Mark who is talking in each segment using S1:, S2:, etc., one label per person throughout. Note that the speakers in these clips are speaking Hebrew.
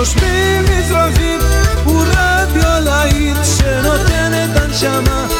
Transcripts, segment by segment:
S1: נושמים מזרחית הוא רדיו להיט שנותן את הנשמה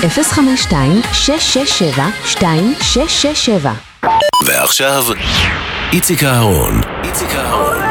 S2: 052-667-2667
S3: ועכשיו, איציק אהרון. איציק אהרון.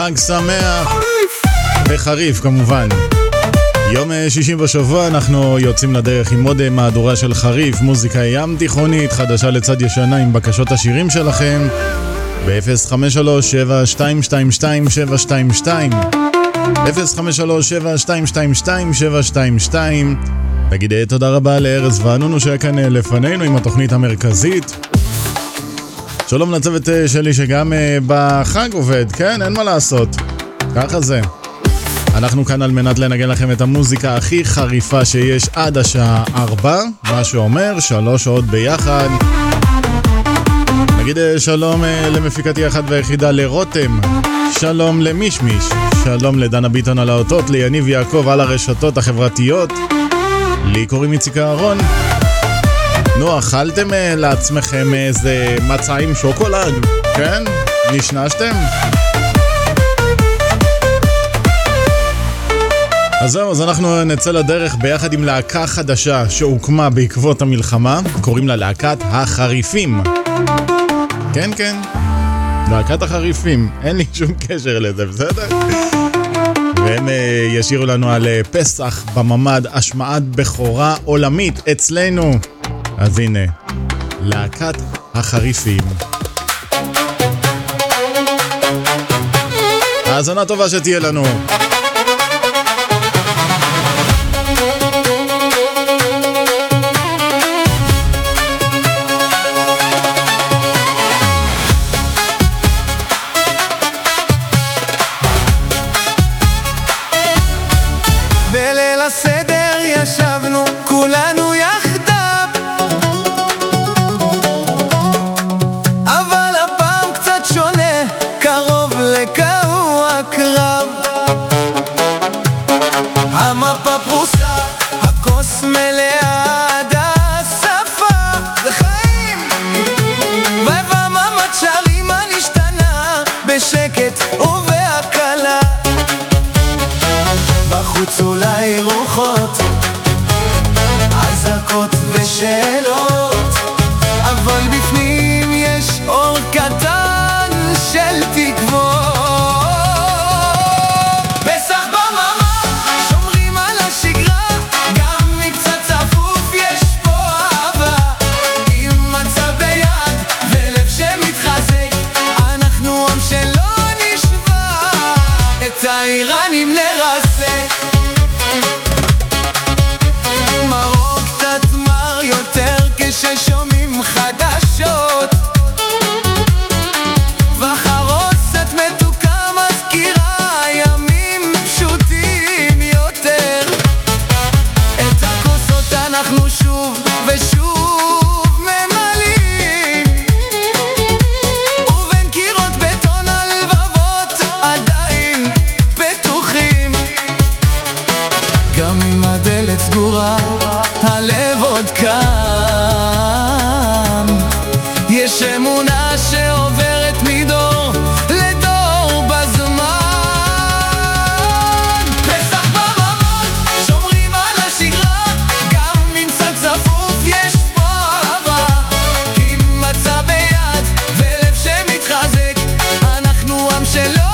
S4: חג שמח
S1: חריף!
S4: וחריף כמובן. יום אה, שישי בשבוע אנחנו יוצאים לדרך עם עוד אה, מהדורה של חריף, מוזיקה ים תיכונית, חדשה לצד ישנה עם בקשות השירים שלכם ב-053-7222-722 053-7222-722 נגיד אה, תודה רבה לארז וענונו שהיה כאן לפנינו עם התוכנית המרכזית שלום לצוות אה, שלי שגם אה, בחג עובד, כן, אין מה לעשות. ככה זה. אנחנו כאן על מנת לנגן לכם את המוזיקה הכי חריפה שיש עד השעה 4, מה שאומר שלוש שעות ביחד. נגיד אה, שלום למפיקתי אחת והיחידה לרותם, שלום למישמיש, שלום לדנה ביטון על האותות, ליניב יעקב על הרשתות החברתיות, לי קוראים איציק אהרון. נו, אכלתם אה, לעצמכם איזה מצה עם שוקולד? כן? נשנשתם? אז זהו, אז אנחנו נצא לדרך ביחד עם להקה חדשה שהוקמה בעקבות המלחמה, קוראים לה להקת החריפים. כן, כן, להקת החריפים, אין לי שום קשר לזה, בסדר? והם אה, ישירו לנו על אה, פסח בממ"ד, השמעת בכורה עולמית אצלנו. אז הנה, להקת החריפים. האזנה טובה שתהיה לנו.
S1: אנחנו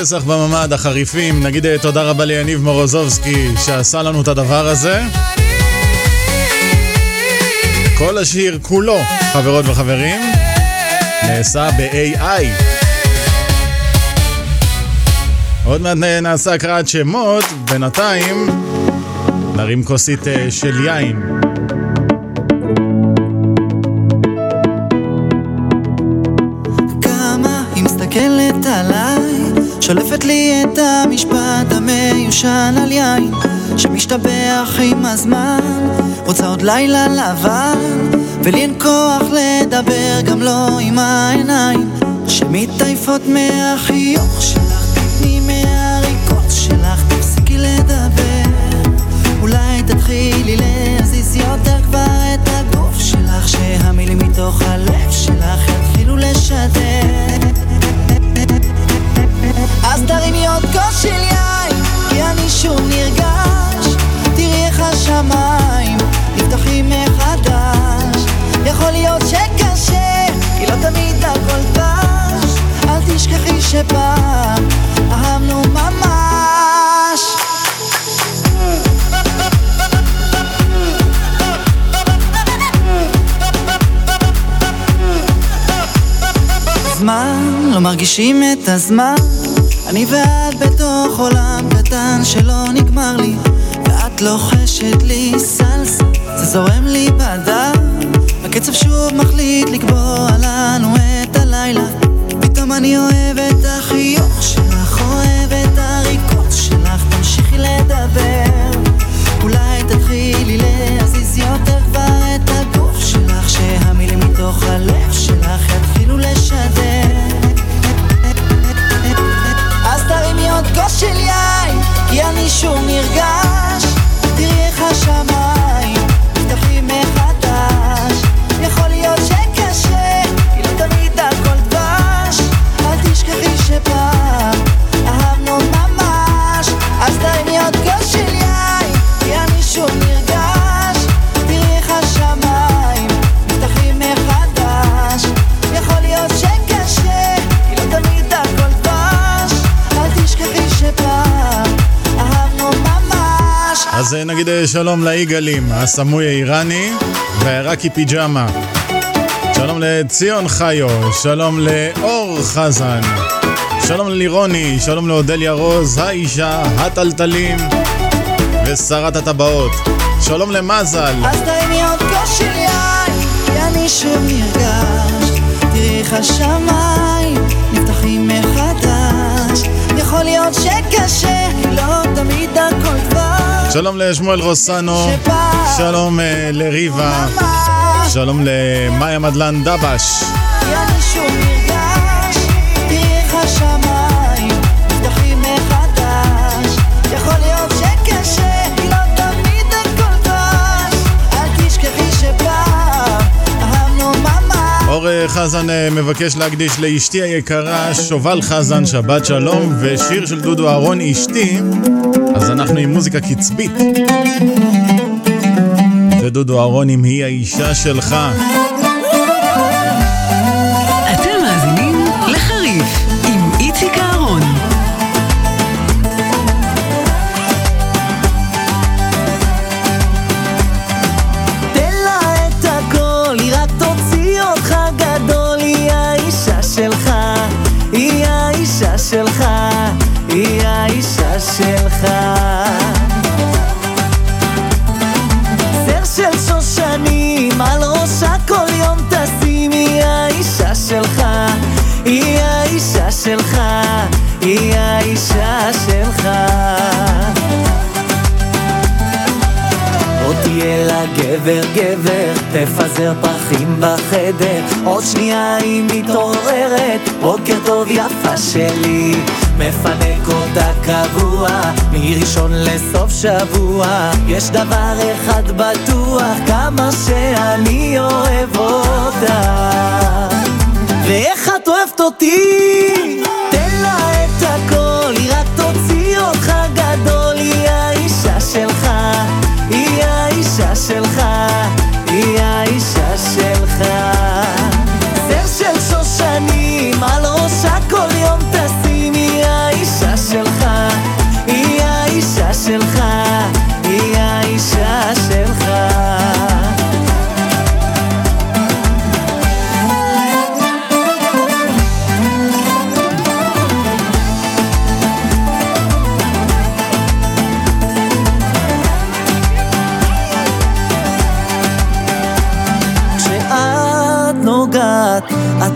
S5: פסח בממ"ד,
S4: החריפים, נגיד אה, תודה רבה ליניב מורוזובסקי שעשה לנו את הדבר הזה. כל השיר כולו, חברות וחברים, נעשה ב-AI. עוד מעט נעשה הקראת שמות, בינתיים נרים כוסית אה, של יין.
S6: את המשפט המיושן על יין, שמשתבח עם הזמן, רוצה עוד לילה לבן, ולי אין כוח לדבר גם לא עם העיניים, שמתעייפות מהחיוך שלך, תתני מהריקות שלך, תפסיקי לדבר, אולי תתחילי להזיז יותר כבר את הגוף שלך, שהמילים מתוך הלב שלך יתחילו לשדר. אז תרימי עוד כוס של יין, כי אני שוב נרגש. תראי איך השמיים נפתחים מחדש. יכול להיות שקשה, כי לא תמיד הכל דבש. אל תשכחי שפעם אהבנו ממש. זמן, לא מרגישים את הזמן אני ואת בתוך עולם קטן שלא נגמר לי ואת לוחשת לי סלסה, זה זורם לי בדם הקצב שוב מחליט לקבוע לנו את הלילה פתאום אני אוהב את החיוך שלך, אוהב את הריקוד שלך תמשיכי לדבר. אולי תתחילי להזיז יותר כבר את הגוף שלך שהמילים מתוך הלב כוס של יין כי אני שוב נרגש. תראי איך השמיים אז
S4: אה, נגיד אה, שלום ליגאלים, הסמוי האיראני והעיראקי פיג'מה. שלום לציון חיו, שלום לאור חזן, שלום ללירוני, שלום לאודליה רוז, האישה, הטלטלים ושרת הטבעות. שלום למזל,
S6: אז תרימי עוד כוס של יין, שוב נרגש. תראי איך השמיים נפתחים מחדש. יכול להיות שקשה, לא תמיד הכל דבש.
S4: שלום לשמואל רוסנו, שלום אה, לריבה, שלום למאיה מדלן דבש. אור אה, חזן אה, מבקש להקדיש לאשתי היקרה, שובל חזן, שבת שלום, ושיר של דודו אהרון, אשתי. אז אנחנו עם מוזיקה קצבית. ודודו אהרון אם היא האישה שלך.
S7: גבר גבר, תפזר פרחים בחדר, עוד שנייה היא מתעוררת, בוקר טוב יפה שלי, מפנק אותה קבוע, מראשון לסוף שבוע, יש דבר אחד בטוח, כמה שאני אוהב אותה. ואיך את אוהבת אותי? תן לה את הכל,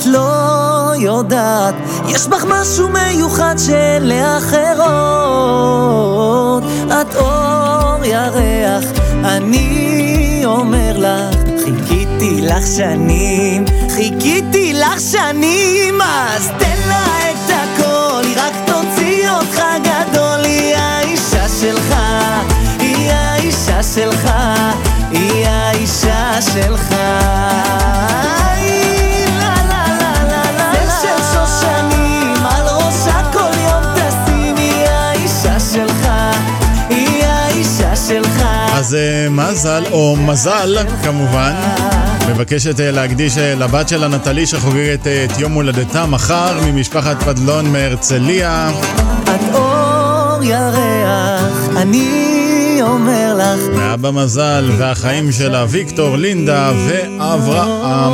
S7: לא יודעת, יש בך משהו מיוחד שלאחרות. את אור ירח, אני אומר לך, חיכיתי לך שנים, חיכיתי לך שנים, אז תן לה את הכל, היא רק תוציא אותך גדול, היא האישה שלך, היא האישה שלך, היא האישה שלך.
S4: אז אה, מזל, או מזל כמובן, מבקשת אה, להקדיש אה, לבת שלה נטלי שחוגגת את יום הולדתה מחר ממשפחת פדלון מהרצליה.
S7: את אור ירח, אני אומר לך.
S4: מאבא מזל והחיים שלה ויקטור, לינדה ואברהם.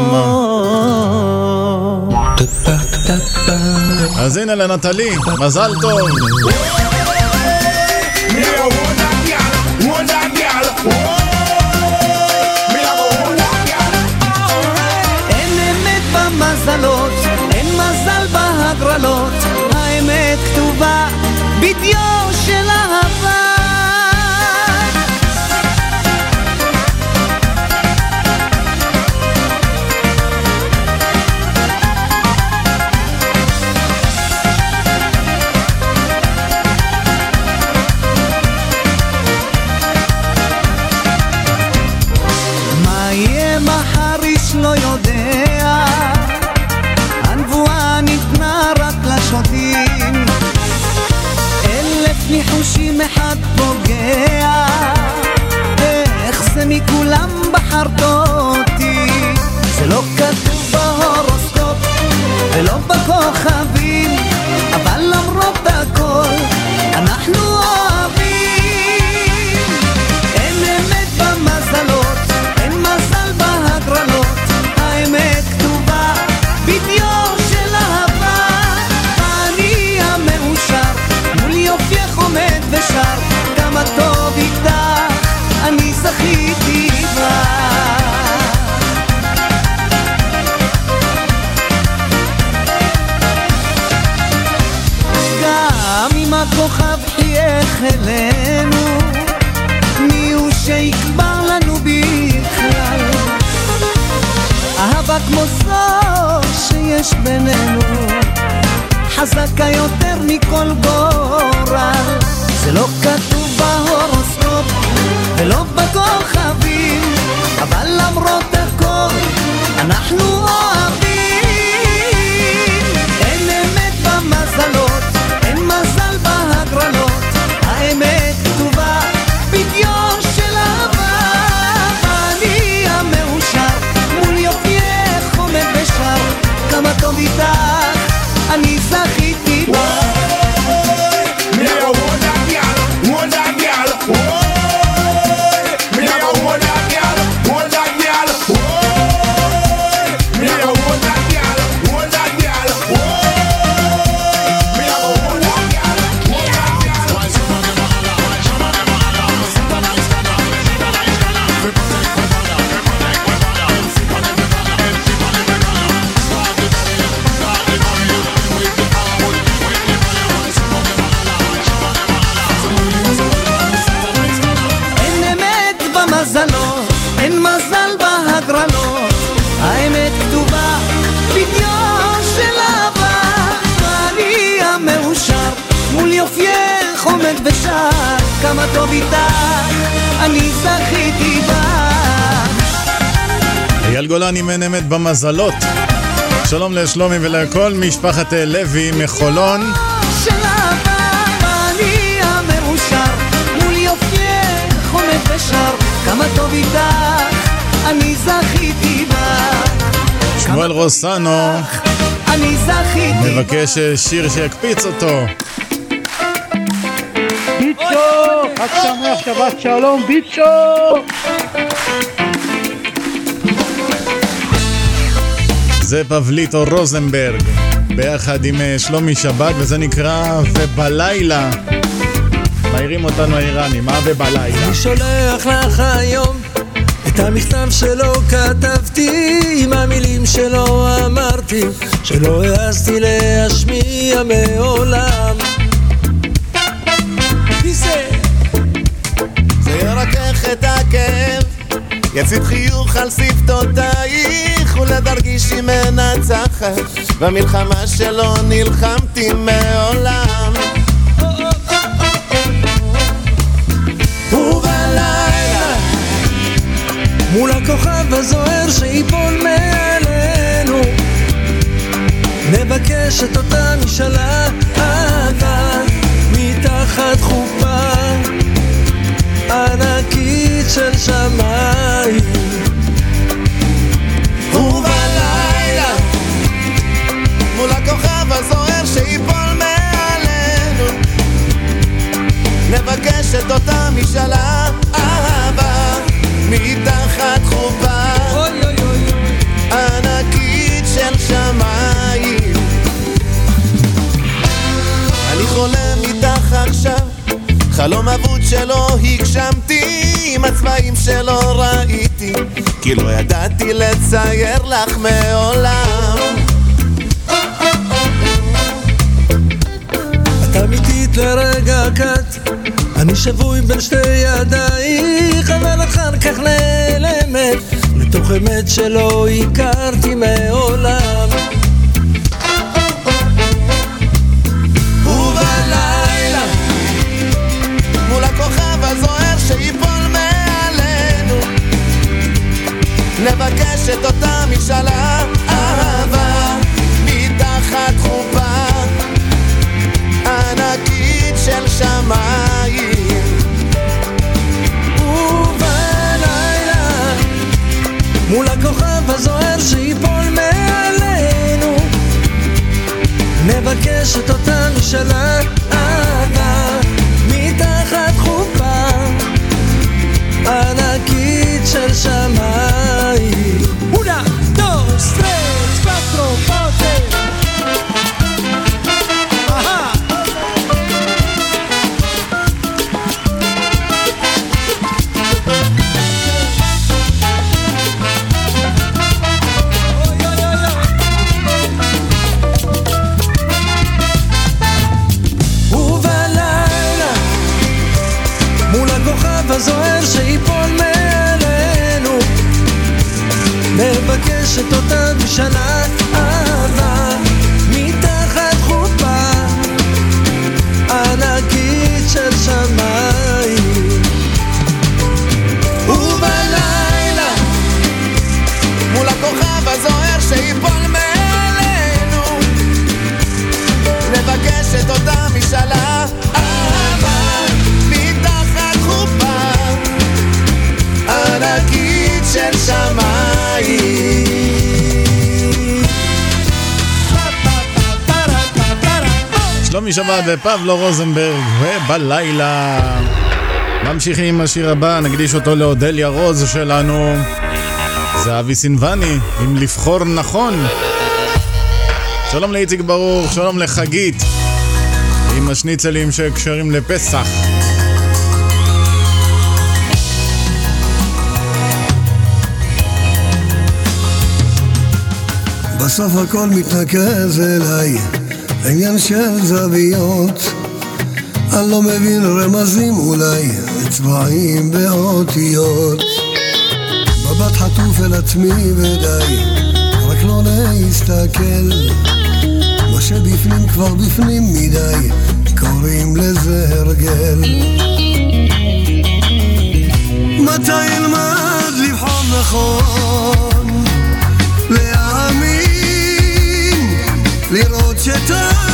S4: אז הנה לנטלי, מזל טוב.
S7: canción. שיש בינינו, חזקה יותר מכל גורל. זה לא כתוב בהורוסקופ
S6: ולא בכוכבים, אבל למרות הכל, אנחנו אוהבים. כמה
S4: עם אין אמת במזלות. שלום לשלומי ולכל משפחת אה, לוי מחולון.
S6: כמה טוב אני זכיתי.
S4: שמואל רוסנו מבקש אה, שיר שיקפיץ אותו.
S8: ביצ'ו! חג שמח, שבת שלום, ביצ'ו!
S4: זה פבליטו רוזנברג, ביחד עם אה, שלומי שבת, וזה נקרא ובלילה. מעירים אותנו האיראנים, מה ובלילה?
S1: אני שולח לך היום את המכתב שלו כתבתי עם המילים שלו אמרתי שלא העזתי להשמיע מעולם מי זה?
S9: זה ירכך את הכאב, יצית חיוך על שפתותייך, ולדרגיש היא מנצחת, במלחמה שלא נלחמתי מעולם.
S1: ובלילה מול הכוכב הזוהר שיפול מעלינו נבקש את אותה משאלה אהבה מתחת חופה ענקית של שמיים
S9: נבקש את אותה משאלה אהבה מתחת חופה ענקית של שמיים. אני חולם איתך עכשיו, חלום אבוד שלא הגשמתי, עם הצבעים שלא ראיתי, כי לא ידעתי לצייר לך מעולם.
S1: אמיתית לרגע קט, אני שבוי בין שתי ידייך, אבל אחר כך נעלמת, לתוך אמת שלא הכרתי מעולם.
S9: נבקש את אותה אהבה מתחת חופה ענקית של שמיים.
S1: את אותה משנת אהבה מתחת חופה ענקית של שמיים. ובלילה מול הכוכב הזוהר שיפול מעלינו לבקש את אותה משאלה אהבה מתחת חופה ענקית של שמיים.
S4: שלומי שבת ופבלו רוזנברג, ובלילה. ממשיכים עם השיר הבא, נקדיש אותו לאודליה רוז שלנו. זה אבי סינבני, עם לבחור נכון. שלום לאיציק ברוך, שלום לחגית, עם השניצלים שקשרים לפסח.
S10: בסוף הכל מתנקז אליי, עניין של זוויות. אני לא מבין רמזים אולי, צבעים ואותיות. מבט חטוף אל עצמי ודי, רק לא להסתכל. מה שבפנים כבר בפנים מדי, קוראים לזה הרגל. מתי אלמד לבחור נכון? להאמין, לראות 一切。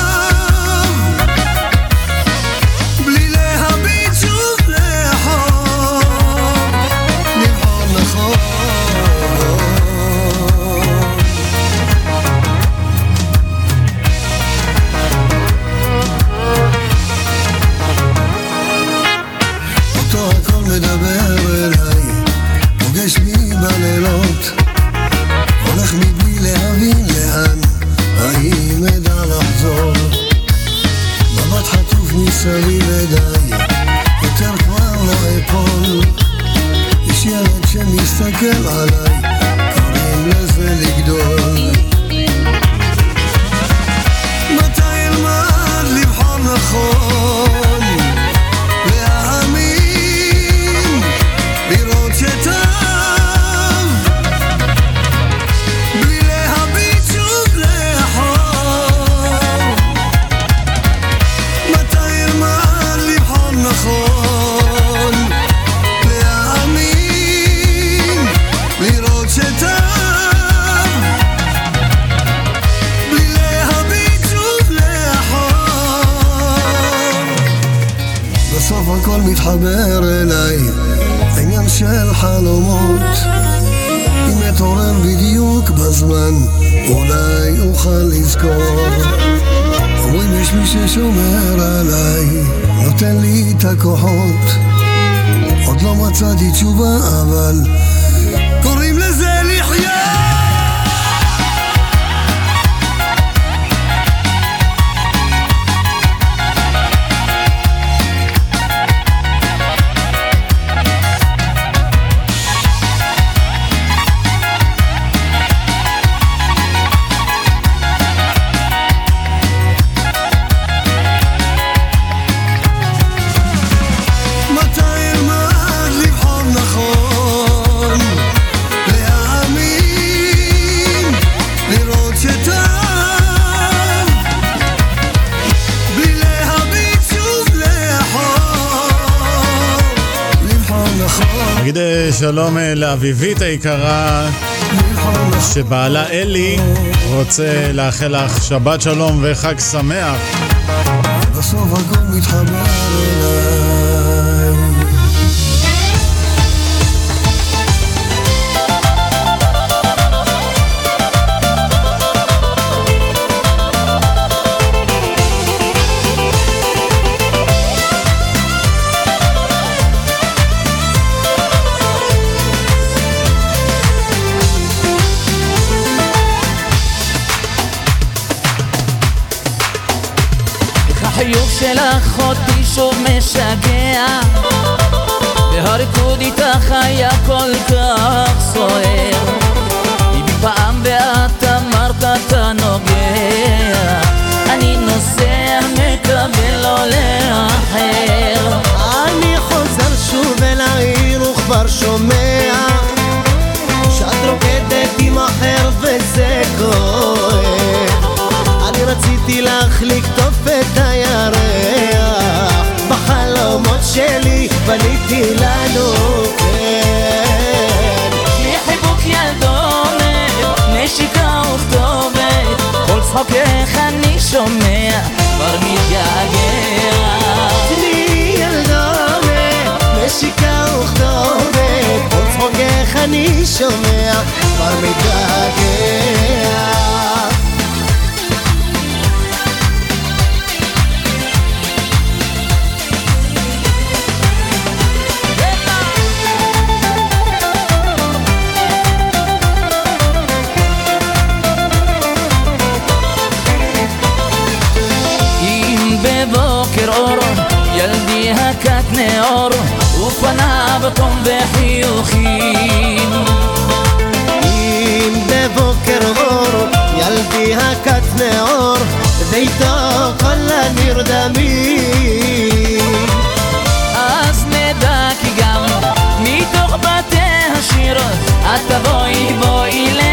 S10: הכוחות. עוד לא מצאתי תשובה, אבל קוראים לזה
S4: שלום אה, לאביבית היקרה, שבעלה אלי רוצה לאחל לך שבת שלום וחג שמח.
S10: בסוף הכל מתחבר אליי
S11: משגע. והריקוד איתך היה כל כך סוער. אם פעם ואת אמרת אתה נוגע. אני נוסע מקבל לא לאחר.
S7: אני חוזר שוב אל העיר וכבר שומע שאת רוקדת עם אחר וזה כואב. אני רציתי לך
S11: צחוקך אני שומע, כבר מתגעגע.
S7: תני ילדונת, נשיקה וכתובת כל צחוקך אני שומע כבר מתגעגע
S11: נאור ופניו תום בחיוכים
S7: אם בבוקר אור ילדי הכת נאור ביתו כל הנרדמים
S11: אז נדע כי גם מתוך בתי השיר את תבואי בואי לחייך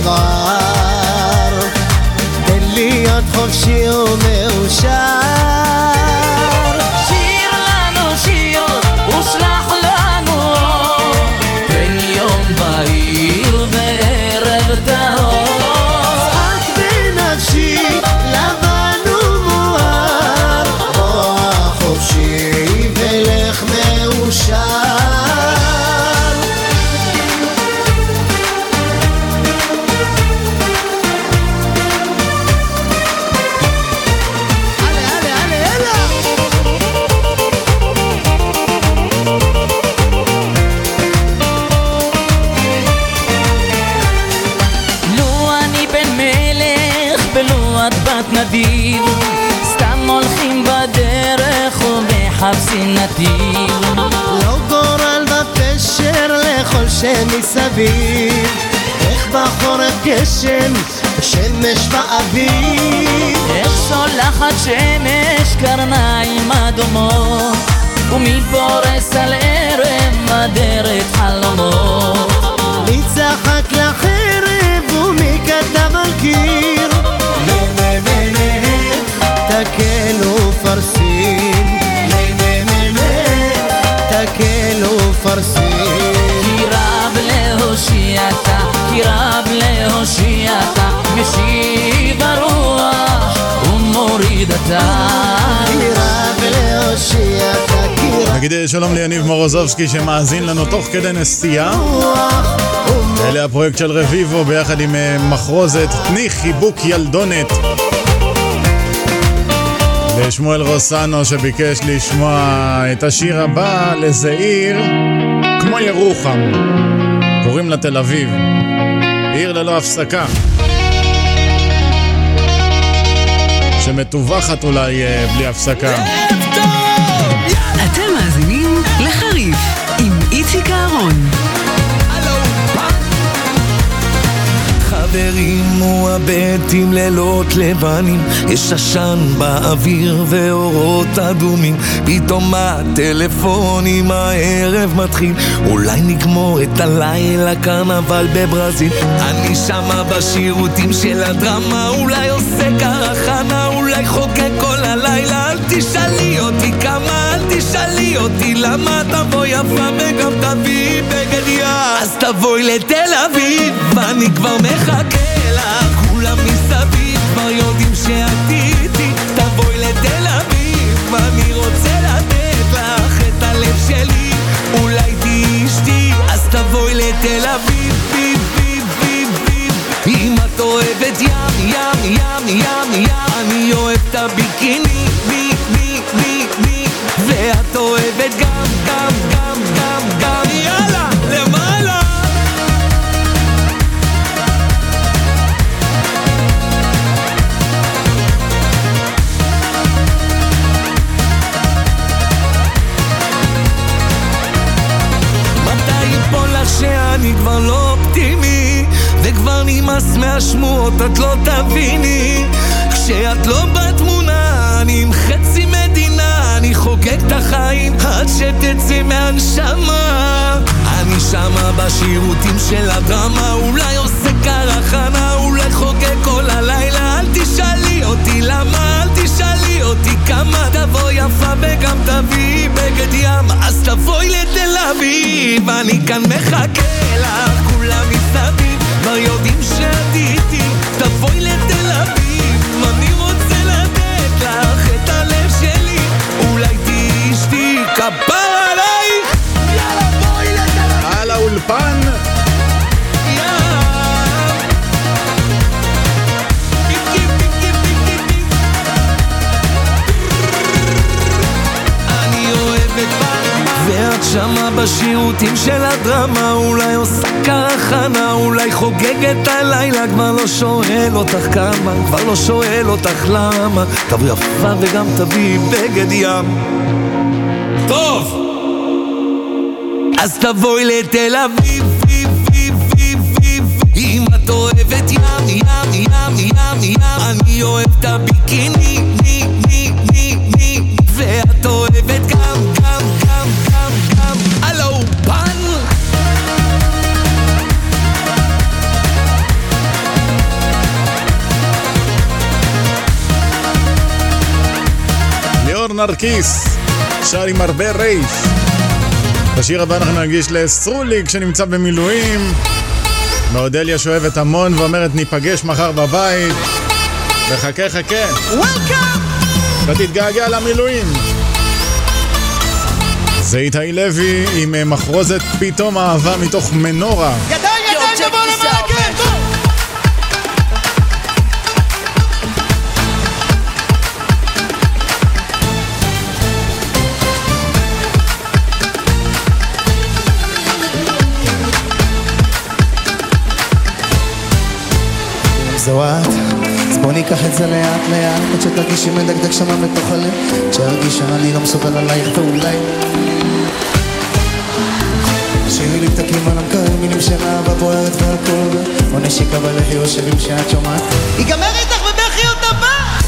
S7: שתבער תן להיות חופשי ומאושר שמסביב. איך בחורף גשם שמש באביב
S11: איך שולחת שמש קרניים אדומות. ומי פורס על ערב אדרת חלומות.
S7: מי צחק לחרב
S4: נגיד שלום ליניב מורוזובסקי שמאזין לנו תוך כדי נסיעה. אלה הפרויקט של רביבו ביחד עם אה, מחרוזת תני חיבוק ילדונת. ושמואל רוסנו שביקש לשמוע את השיר הבא לזעיר כמו ירוחם. קוראים לה תל אביב. עיר ללא הפסקה. שמטווחת אולי אה, בלי הפסקה.
S12: חברים מועבדים לילות לבנים, יש עשן באוויר ואורות אדומים, פתאום הטלפונים הערב מתחיל, אולי נגמור את הלילה קרנבל בברזיל. אני שמה בשירותים של הדרמה, אולי עושה קרחנה, אולי חוגג כל הלילה, תשאלי אותי כמה, אל תשאלי אותי למה. תבוא יפה וגם תביאי בגד ים. אז תבואי לתל אביב, ואני כבר מחכה לך, כולם מסביב כבר יודעים שאת איתי, תבואי לתל אביב, ואני רוצה לתת לך את הלב שלי, אולי תהיי אשתי, אז תבואי לתל אביב, ביב, ביב, ביב, ביב. אם את אוהבת ים, ים, ים, ים, ים, אני אוהב את הביקיני, כבר לא אופטימי וכבר נמאס מהשמועות את לא תביני. כשאת לא בתמונה אני עם חצי מדינה אני חוגג את החיים עד שתצאי מהנשמה. אני שמה בשירותים של הדרמה אולי עושה קרחנה אולי חוגג כל הלילה אל אותי למה אל תשאלי אותי כמה תבוא יפה וגם תביאי בגד ים? אז תבואי לתל אביב אני כאן מחכה לך, כולם מסביב כבר יודעים שאת שמה בשירותים של הדרמה אולי עושה כהכנה, אולי חוגגת הלילה כבר לא שואל אותך כמה, כבר לא שואל אותך למה תבואי יפה וגם תביאי בגד ים טוב! אז תבואי לתל אביב, ביב, ביב, ביב, ביב. אם את אוהבת ים, ים, ים, ים, ים אני אוהב את הביקיני,
S4: נרקיס, שר עם הרבה רייש. בשיר הבא אנחנו נגיש לסרוליק שנמצא במילואים. מאודליה שאוהבת המון ואומרת ניפגש מחר בבית. וחכה חכה. ותתגעגע למילואים. זה איתי לוי עם אה, מחרוזת פתאום אהבה מתוך מנורה.
S13: זו את, אז בוא ניקח את זה לאט לאט עד שתרגישי מדקדק שמה בתוך הלב כשארגיש שאני לא מסוגל עלייך ואולי שירי לי פתקים על המקרר, מילים של אהבה בוערת והכל או נשיקה בלחי או שירים שאת שומעת. ייגמר איתך בבכי עוד הבא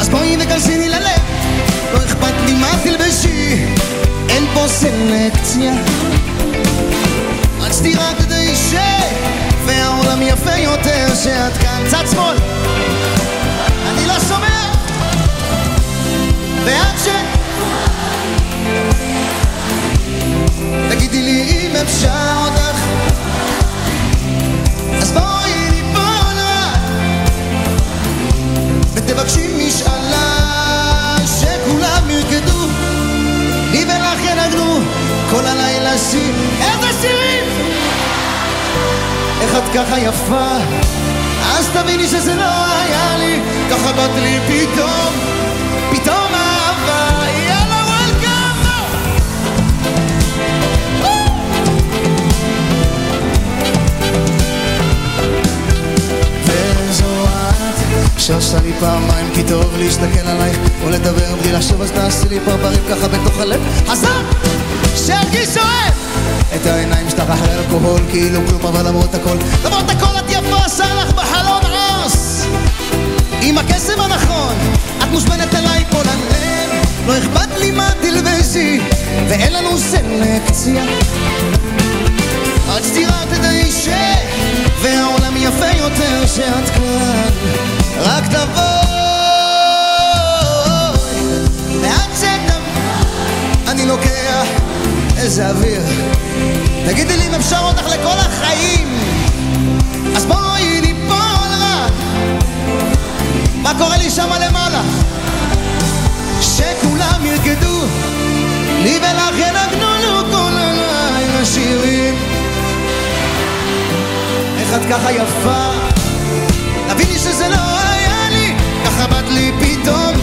S13: אז בואי וכנסי ללב. לא אכפת לי מה תלבשי. אין פה סלקציה. רציתי רק כדי ש... והעולם יפה יותר שאת כאן. צד שמאל. אני לא שומע. ואת ש... תגידי לי אם אפשר אותך. אז בואי ניפול ותבקשי משאלה שכולם ירקדו. לי ולך ינגנו כל הלילה שיר. איזה שירים איך את ככה יפה? אז תביני שזה לא היה לי ככה באת לי פתאום פעמיים כי טוב להסתכל עלייך ולדבר בלי לחשוב אז תעשי לי פרברים ככה בתוך הלב. חזק שירגיש אוהב את העיניים שלך אחרי אלכוהול כאילו כלום אבל למרות הכל. למרות הכל את יפה עשה לך בחלון עוס עם הקסם הנכון את מושמנת אליי פה ללב לא אכפת לי מה תלבשי ואין לנו סלקציה. רציתי רק כדי ש... והעולם יפה יותר שאת כאן רק שתבואי אני לוקח איזה אוויר. תגידי לי אם אפשר אותך לכל החיים. אז בואי ניפול רק. מה קורה לי שמה למעלה? שכולם ירקדו לי ולך ינגנו לו כל הלילה שירים. איך את ככה יפה? תביני שזה לא ככה באת לי פתאום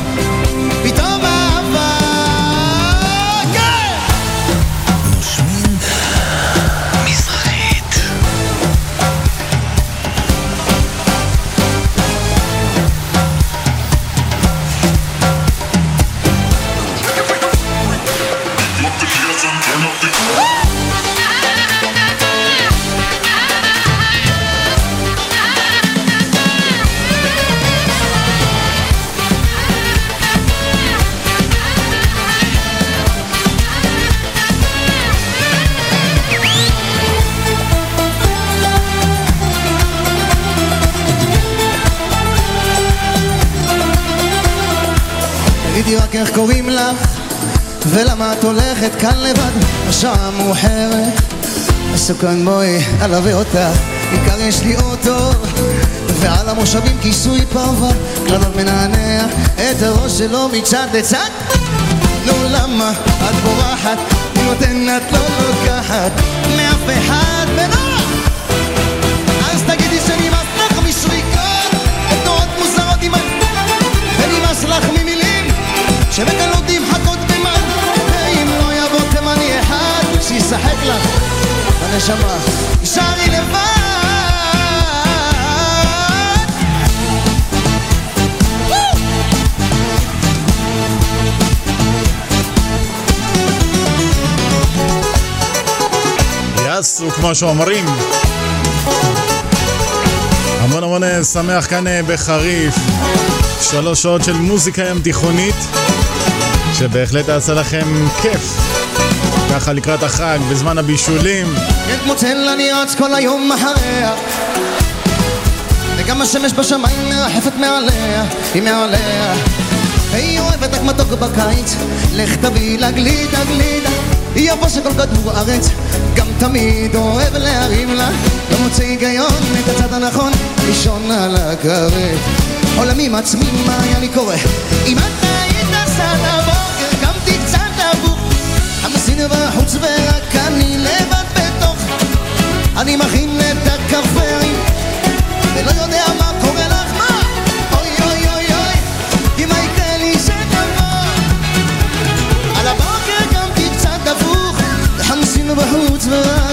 S13: איך קוראים לך? ולמה את הולכת כאן לבד? השעה מאוחרת, מסוכן בואי, אלווה אותך, בעיקר יש לי אוטו, ועל המושבים כיסוי פרווה, קללות מנענע את הראש שלו מצד לצד. נו למה את בורחת, נותנת לא לוקחת. מאף אחד בנוח שבקלות נמחקות במן ואם לא יבוא תימני אחד שישחק לך בנשמה נשארי לבד
S4: כמו שאומרים. המון המון אה, שמח כאן אה, בחריף. שלוש שעות של מוזיקה ים תיכונית, שבהחלט תעשה לכם כיף. ככה לקראת החג, בזמן הבישולים.
S13: כמו צל אני כל היום אחריה. וגם השמש בשמיים מרחפת מעליה, היא מעליה. והיא אוהבת רק מתוק בקיץ לך תביא לה גלידה גלידה. היא יבוא שכל כדור הארץ גם תמיד אוהב להרים לה. לא מוצא היגיון את הצד הנכון לישון על הכרת עולמי מעצמי מה היה לי קורה? אם את היית סד בחוץ ורק אני לבד בתוך. אני מכין את הקפה ולא יודע מה קורה לך. מה אוי אוי אוי אוי מה יקרה לי שתבוא על הבוקר קמתי קצת דפוק חמסין בחוץ ורק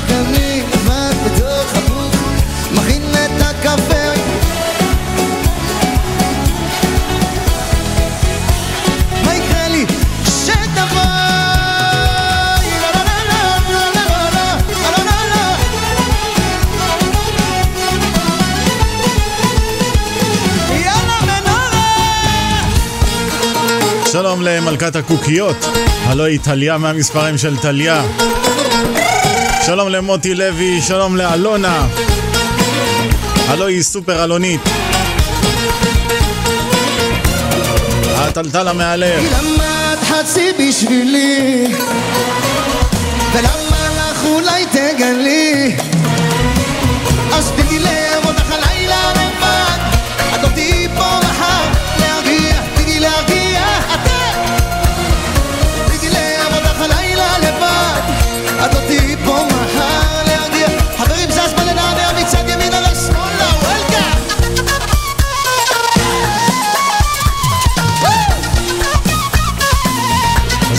S4: שלום למלכת הקוקיות, הלו היא טליה מהמספרים של טליה. שלום למוטי לוי, שלום לאלונה. הלו היא סופר אלונית. הטלטל המהלך.
S13: למה את חצי בשבילי? ולמה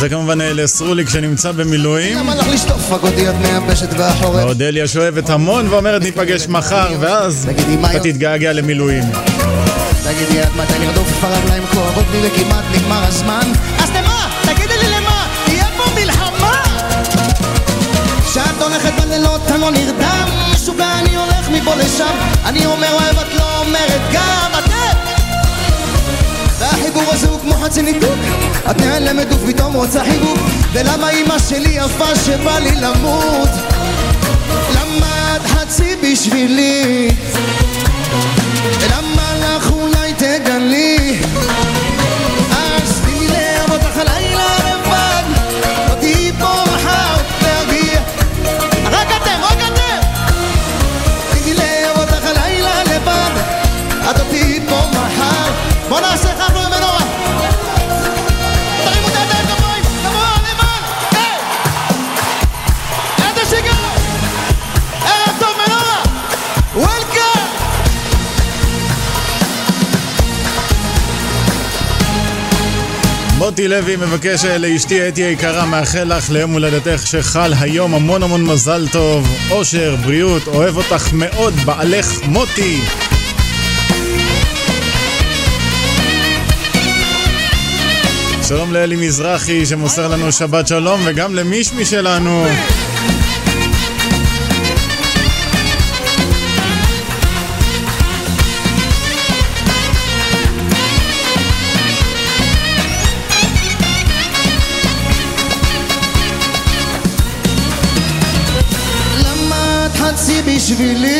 S4: זה כמובן אה, לסרוליק שנמצא במילואים. אודליה שואבת המון ואומרת ניפגש מחר, ואז אתה תתגעגע למילואים.
S13: תגידי עד מתי לרדוף איפה רגליים כואבות לי וכמעט נגמר הזמן אז למה? תגידי לי למה? תהיה פה מלחמה כשאת הולכת בלילות אני לא נרדם משוגע אני הולך מפה לשם אני אומר אוהב את לא אומרת גם אתם והחיבור הזה הוא כמו חצי ניתוק. את נעלמת ופתאום רוצה חיבוק. ולמה אמא שלי יפה שבא לי למות? למה את חצי בשבילי? ולמה
S4: מוטי לוי מבקש אה, לאשתי אתי היקרה, מאחל לך ליום הולדתך שחל היום המון המון מזל טוב, אושר, בריאות, אוהב אותך מאוד, בעלך מוטי. שלום לאלי מזרחי שמוסר לנו שבת שלום וגם למישמי שלנו.
S13: desfile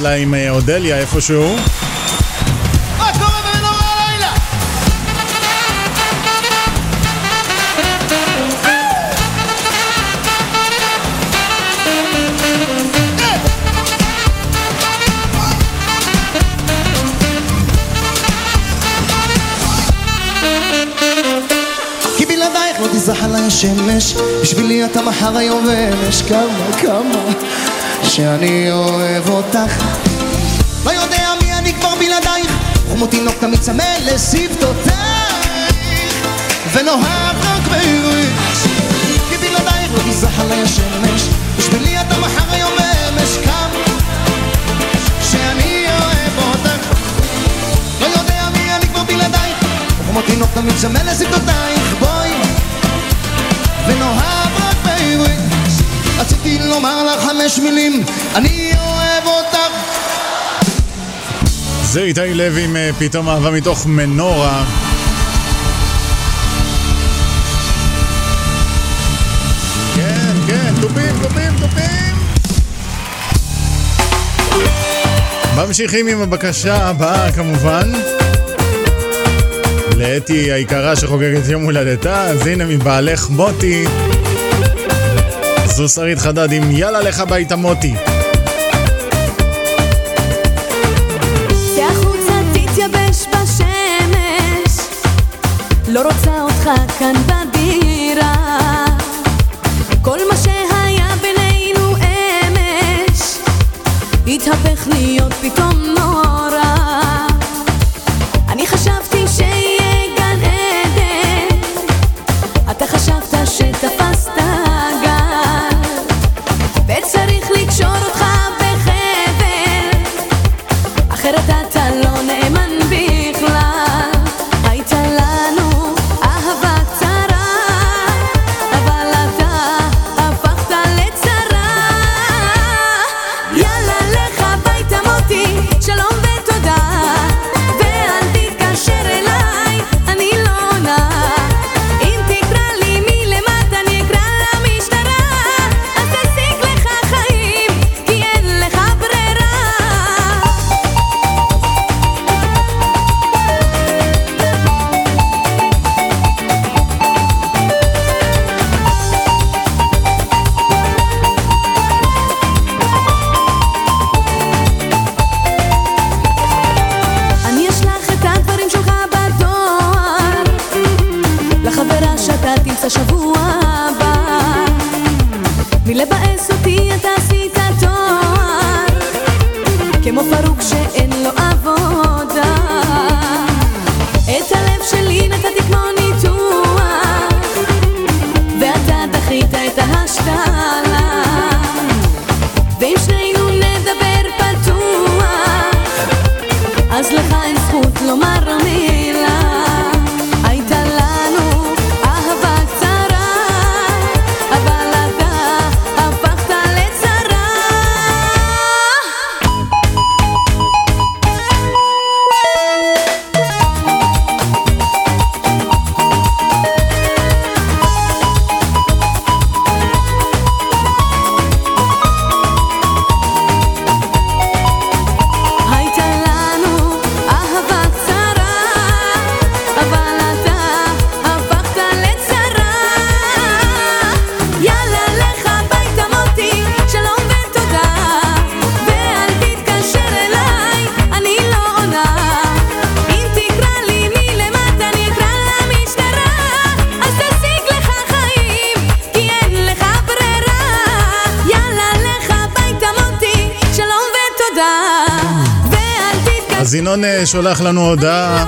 S13: לה
S4: עם אה, אודליה איפשהו.
S13: מה קורה במנורה הלילה? כי בלעדייך לא תזרח עליי השמש, בשבילי אתה מחר היום ואמש, כמה, כמה שאני אוהב אותך. לא יודע מי אני כבר בלעדייך. כמו תינוק תמיד צמא לשפתותייך ונוהב רק בעברית כי בלעדייך לא תזרח עלי השמש. בשבילי אתה מחר היום אמש. קם שאני אוהב אותך. לא יודע מי אני כבר בלעדייך. כמו תינוק תמיד צמא לשפתותייך בואי. ונוהב רק בעברית רציתי לומר לך חמש מילים, אני אוהב אותך.
S4: זה איתי לוי עם אה, פתאום אהבה מתוך מנורה. כן, כן, תופים, תופים, תופים! ממשיכים עם הבקשה הבאה כמובן. לאתי היקרה שחוגגת יום הולדתה, אז הנה מבעלך מוטי. זו שרית חדד עם יאללה לך ביתה מוטי.
S14: לא רוצה אותך כאן
S4: ב... שולח לנו הודעה.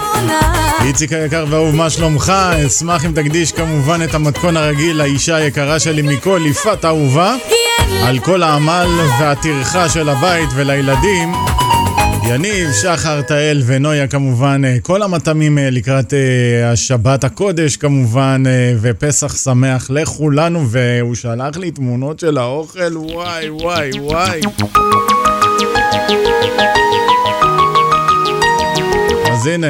S4: איציק היקר והאהוב, מה שלומך? אשמח אם תקדיש כמובן את המתכון הרגיל לאישה היקרה שלי מכל, יפעת אהובה, על כל העמל והטרחה של הבית ולילדים. יניב, שחר, תהל ונויה כמובן, אה, כל המטעמים אה, לקראת אה, השבת הקודש כמובן, ופסח שמח לכולנו, והוא שלח לי תמונות של האוכל, וואי וואי וואי. אז הנה,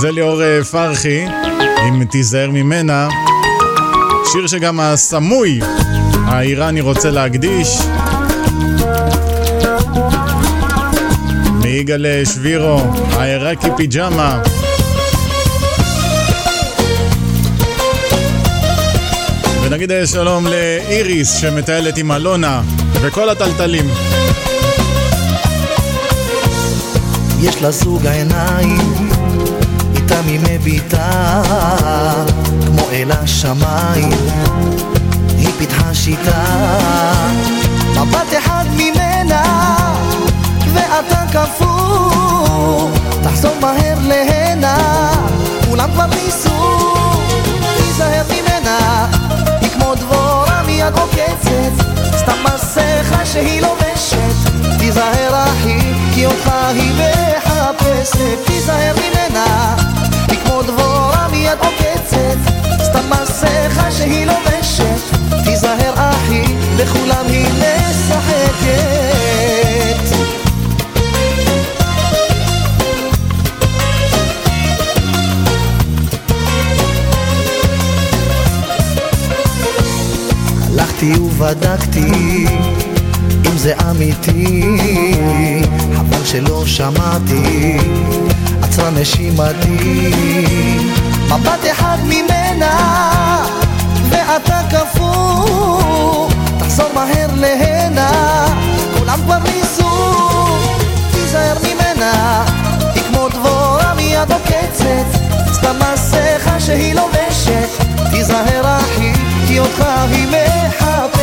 S4: זה ליאור אה, פרחי, אם תיזהר ממנה, שיר שגם הסמוי האיראני רוצה להקדיש. מיגאל שבירו, העיראקי פיג'מה. ונגיד אה, שלום לאיריס שמטיילת עם אלונה וכל הטלטלים.
S13: יש לה זוג עיניים, איתם היא מביטה, כמו אל השמיים, היא פיתחה שיטה, מבט אחד ממנה, ואתה קפוא, תחזור מהר להנה, כולם כבר ניסו, תיזהר ממנה, היא כמו דבורה מיד עוקצת, סתם מסכה שהיא לובשת, תיזהר אחי, כי אותך היא מחפשת, תיזהר ממנה, היא כמו דבורה מיד עוקצת, סתם מסכה שהיא לובשת, תיזהר אחי, בכולם היא משחקת. הלכתי ובדקתי זה אמיתי, חבל שלא שמעתי, עצרה נשימתי. מבט אחד ממנה, ואתה קפוא, תחזור מהר להנה, כולם כבר ניסו, תיזהר ממנה, היא כמו דבורה מיד עוקצת, סתם מסכה שהיא לובשת, תיזהר אחי, כי אותך היא מחפשת,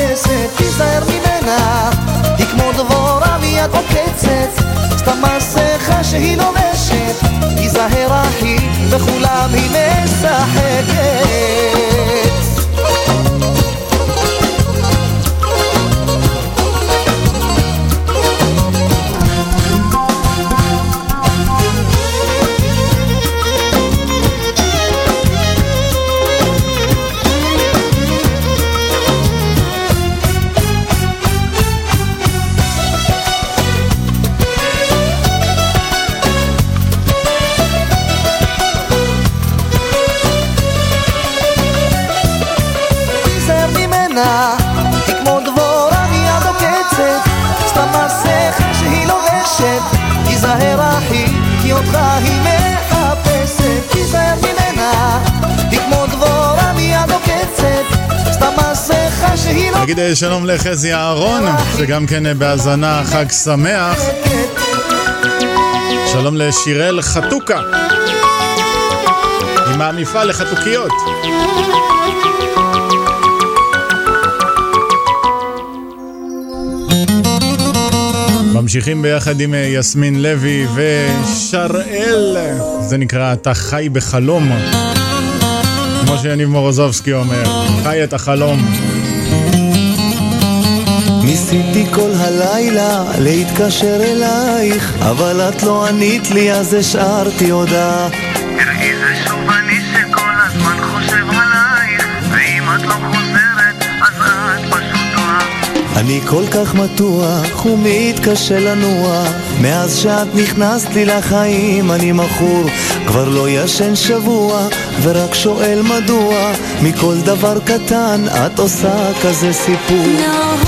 S13: תיזהר ממנה, היא כמו דבורה מיד עוקצת, סתם מסכה שהיא לובשת, תיזהר אחי, בכולם היא משחקת.
S4: נגיד אה, שלום לחזי אהרון, שגם כן אה, בהאזנה חג שמח. שלום לשיראל חתוקה, עם המפעל לחתוקיות. ממשיכים ביחד עם אה, יסמין לוי ושראל, זה נקרא אתה חי בחלום, כמו שיניב מורוזובסקי אומר, חי את החלום.
S13: ניסיתי כל הלילה להתקשר אלייך, אבל את לא ענית לי אז השארתי הודעה.
S15: תראי זה שוב אני שכל הזמן חושב עלייך ואם את לא חוזרת אז את פשוט טועה.
S13: אני כל כך מתוח ומתקשה לנוע מאז שאת נכנסת לי לחיים אני מכור. כבר לא ישן שבוע ורק שואל מדוע. מכל דבר קטן את עושה כזה סיפור.
S2: No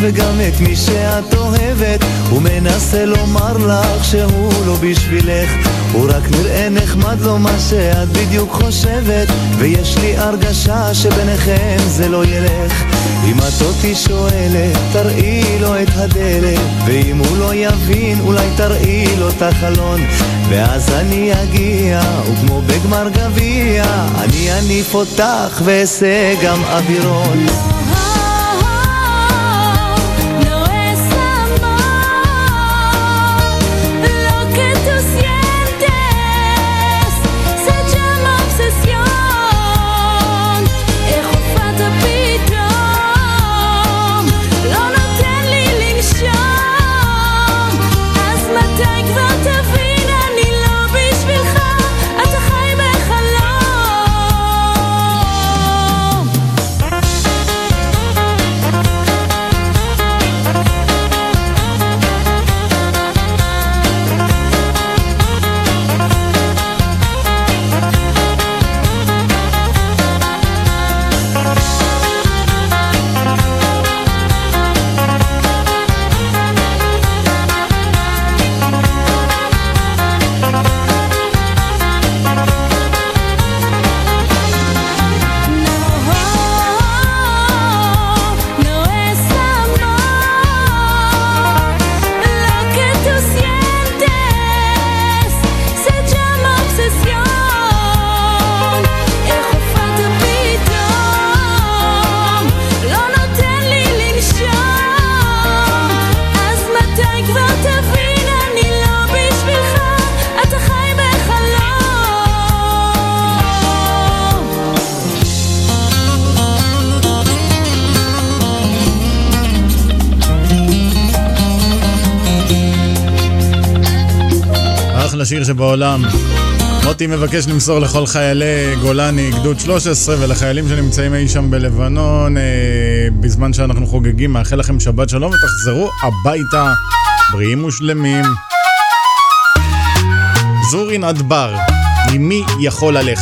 S16: וגם את מי שאת אוהבת הוא מנסה לומר לך שהוא לא בשבילך. הוא רק נראה נחמד לו מה שאת בדיוק חושבת ויש לי הרגשה שביניכם זה לא ילך. אם את אותי שואלת תראי לו את הדלת ואם הוא לא יבין אולי תראי לו את החלון. ואז אני אגיע וכמו בגמר גביע אני אניף אותך ואעשה גם אווירון.
S2: שבעולם. מוטי מבקש למסור לכל חיילי גולני גדוד 13 ולחיילים שנמצאים אי שם בלבנון אה, בזמן שאנחנו חוגגים, מאחל לכם שבת שלום ותחזרו הביתה בריאים ושלמים. זורין אדבר, עם מי יכול עליך?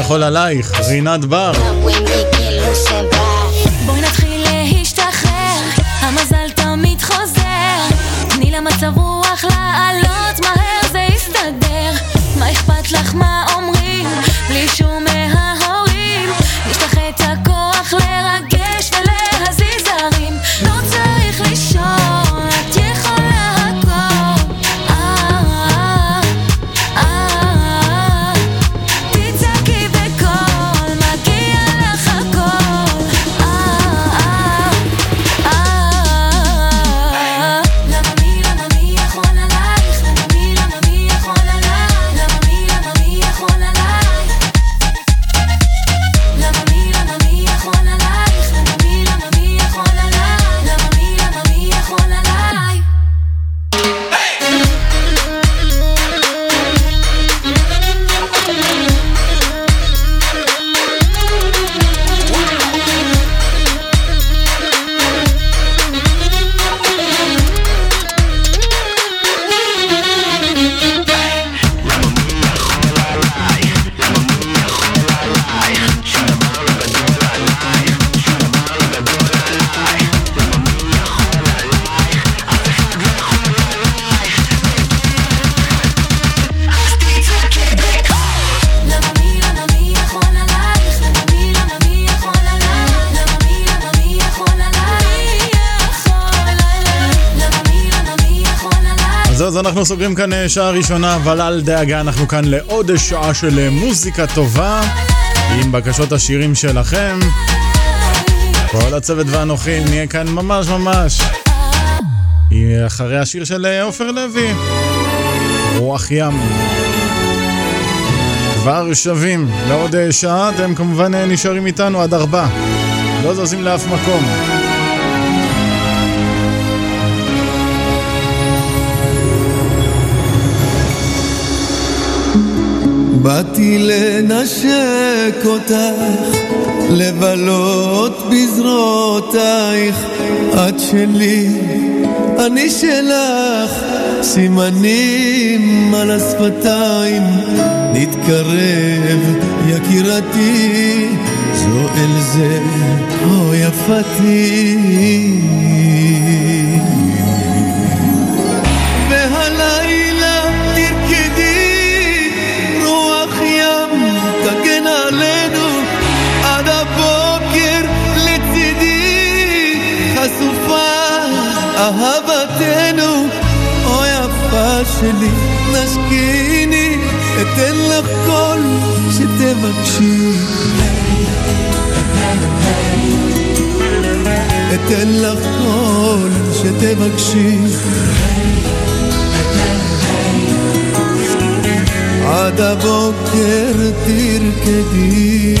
S4: יכול עלייך,
S2: רינת בר.
S4: אנחנו סוגרים כאן אה, שעה ראשונה, אבל אל דאגה, אנחנו כאן לעוד שעה של אה, מוזיקה טובה, עם בקשות השירים שלכם. כל הצוות ואנוכי נהיה כאן ממש ממש. אחרי השיר של אה, עופר לוי, רוח ים. כבר שווים לעוד אה, שעה, אתם כמובן אה, נשארים איתנו עד ארבע. לא זזים לאף מקום.
S17: באתי לנשק אותך, לבלות בזרועותייך, את שלי, אני שלך, סימנים על השפתיים, נתקרב, יקירתי, זו אל זה, או יפתי. אהבתנו, או יפה שלי, נשקיני, אתן לך כל שתבקשי. אתן לך כל שתבקשי. עד הבוקר תרקדי.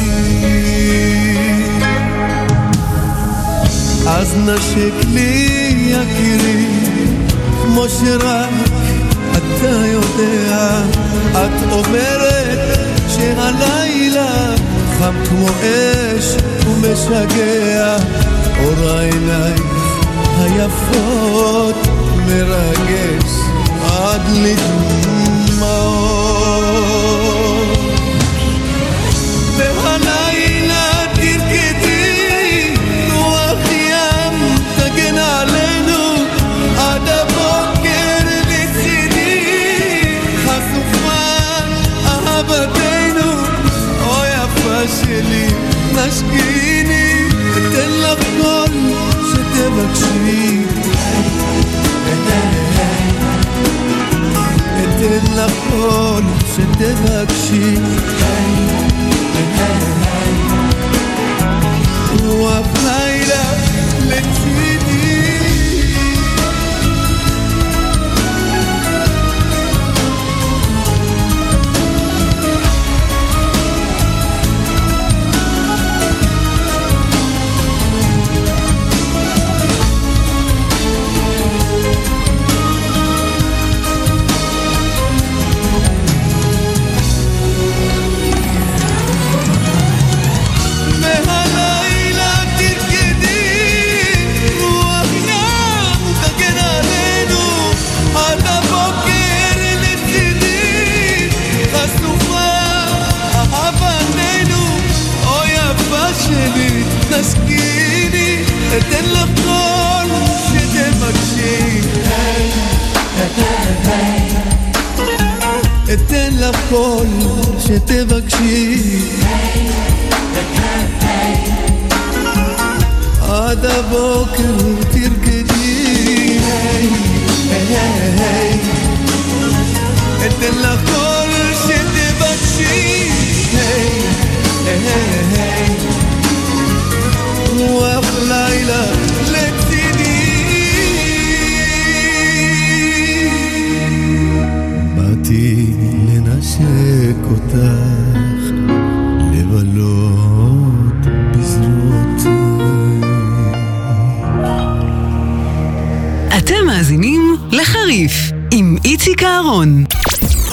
S17: אז נשק לי יקירי, כמו שרק אתה יודע, את אומרת שהלילה חם כמו אש ומשגע, אור העיניים היפות מרגש עד לדמעות. נשקיני, אתן לך כל שתבקשי. אתן לך כל שתבקשי. אתן לך כל שתבקשי. עד הבוקר תרקדי. אתן לך כל שתבקשי. רוח לילה לנשק אותך, לבלות בזרועותיי.
S3: אתם מאזינים לחריף עם איציק אהרון.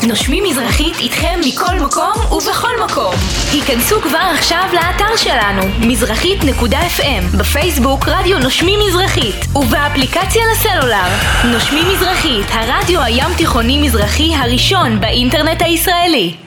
S18: נושמים מזרחית איתכם מכל מקום ובכל מקום. היכנסו כבר עכשיו לאתר שלנו, מזרחית.fm, בפייסבוק רדיו נושמים מזרחית, ובאפליקציה לסלולר. נושמים מזרחית, הרדיו הים תיכוני מזרחי הראשון באינטרנט הישראלי.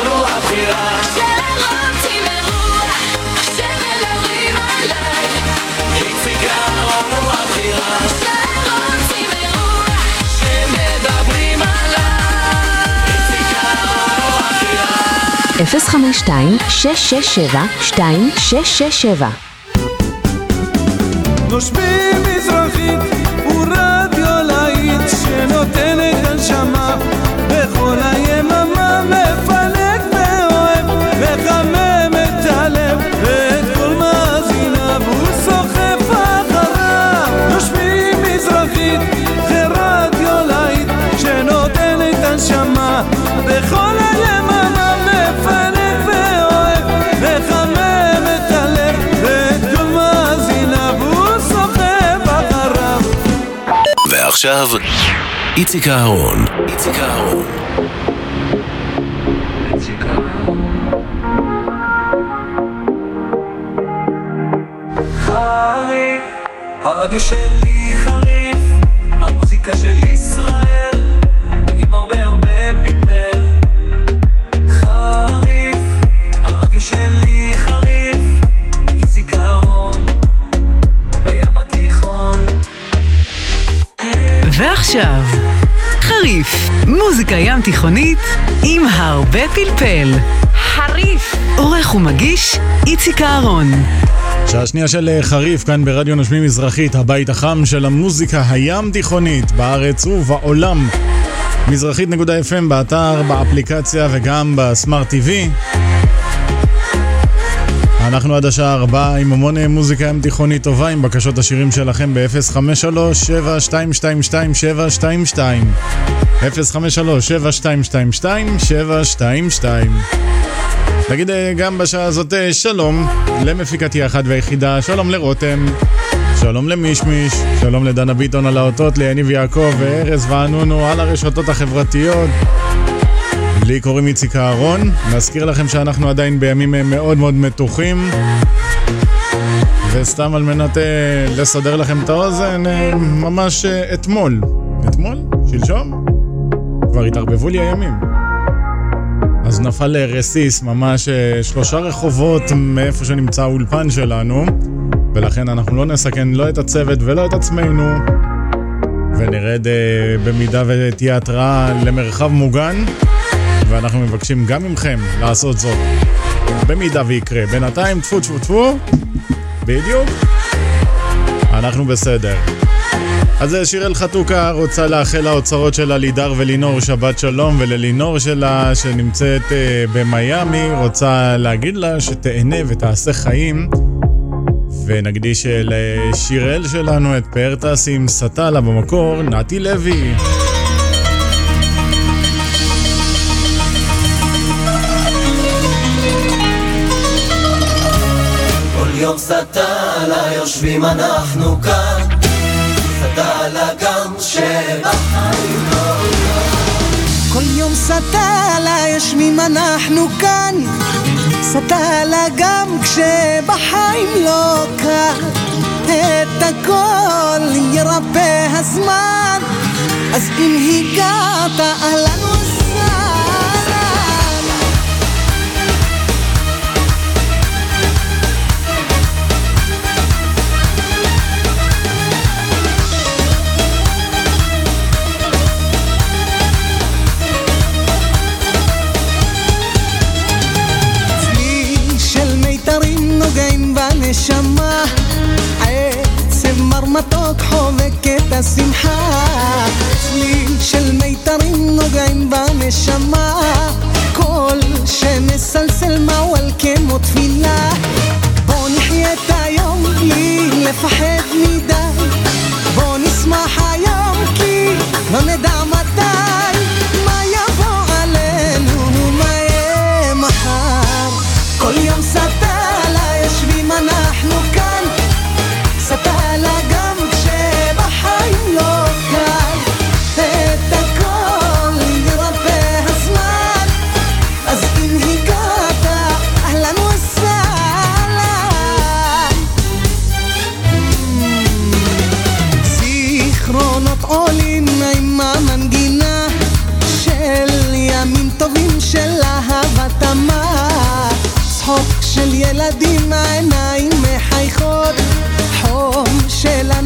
S1: נושמים מזרחית
S19: ועכשיו, איציק אהרון. איציק אהרון.
S1: הרדיו שלי חריף,
S3: מוזיקה ים תיכונית עם הרבה פלפל. חריף. עורך ומגיש איציק אהרון.
S4: שעה שנייה של אה, חריף כאן ברדיו נושמים מזרחית, הבית החם של המוזיקה הים תיכונית בארץ ובעולם. מזרחית.fm באתר, באפליקציה וגם בסמארט TV. אנחנו עד השעה 4 עם המון אה, מוזיקה ים תיכונית טובה עם בקשות השירים שלכם ב-053-7222-722 053-7222-722 נגיד אה, גם בשעה הזאת אה, שלום למפיקתי האחת והיחידה, שלום לרותם, שלום למישמיש, שלום לדנה ביטון על האותות, ליניב יעקב וארז וענונו על הרשתות החברתיות. לי קוראים איציק אהרון, נזכיר לכם שאנחנו עדיין בימים אה, מאוד מאוד מתוחים וסתם על מנת לסדר לכם את האוזן, ממש אתמול, אתמול? שלשום? כבר התערבבו לי הימים. אז נפל רסיס ממש אה, שלושה רחובות מאיפה שנמצא האולפן שלנו ולכן אנחנו לא נסכן לא את הצוות ולא את עצמנו ונרד אה, במידה ותהיה התראה למרחב מוגן ואנחנו מבקשים גם מכם לעשות זאת במידה ויקרה. בינתיים טפו טפו טפו בדיוק אנחנו בסדר. אז שיראל חתוקה רוצה לאחל לאוצרות שלה לידר ולינור שבת שלום וללינור שלה שנמצאת uh, במיאמי רוצה להגיד לה שתהנה ותעשה חיים. ונקדיש אה, לשיראל שלנו את פאר תעשי עם סטלה במקור נתי לוי.
S7: כל יום סטלה יושבים אנחנו כאן
S13: כל יום סטלה יושבים אנחנו כאן. סטלה גם כשבחיים לא קל את הכל ירפא הזמן. אז אם הגעת אהלן נוגעים בנשמה עצם מר מתוק חובק את השמחה. צליל של מיתרים נוגעים בנשמה קול שמסלסל מוואל כמו תפילה. בוא נחיה את היום בלי לפחד מדי. בוא נשמח היום כי לא נדע מתי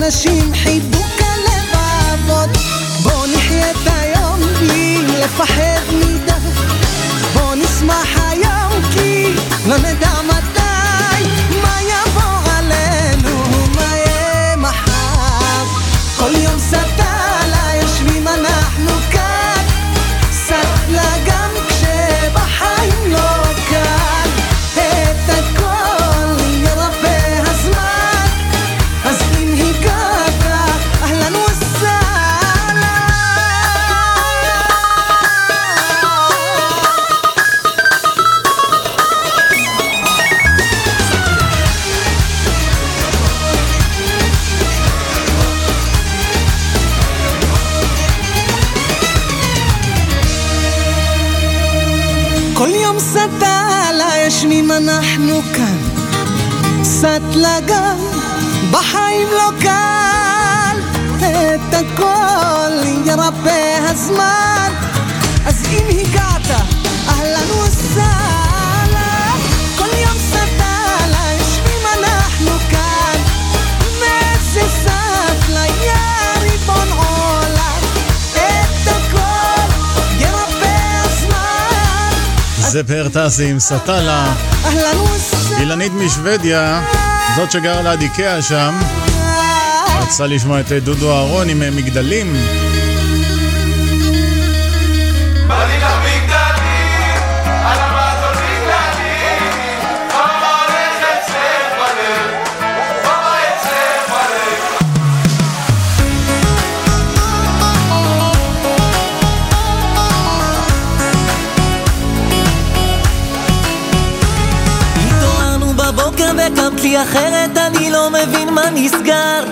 S13: אנשים חיבוק הלבבות. בוא נחיה את היום בלי לפחד מדי בוא נשמח היום כי לא נדע לישנים אנחנו כאן. סט לגן, בחיים לא קל. את הכל ירפא הזמן
S4: זה פאר עם סטלה. אילנית משוודיה, זאת שגרה ליד איקאה שם, רצתה לשמוע את דודו אהרון עם מגדלים.
S7: לי אחרת, אני לא מבין מה נסגר.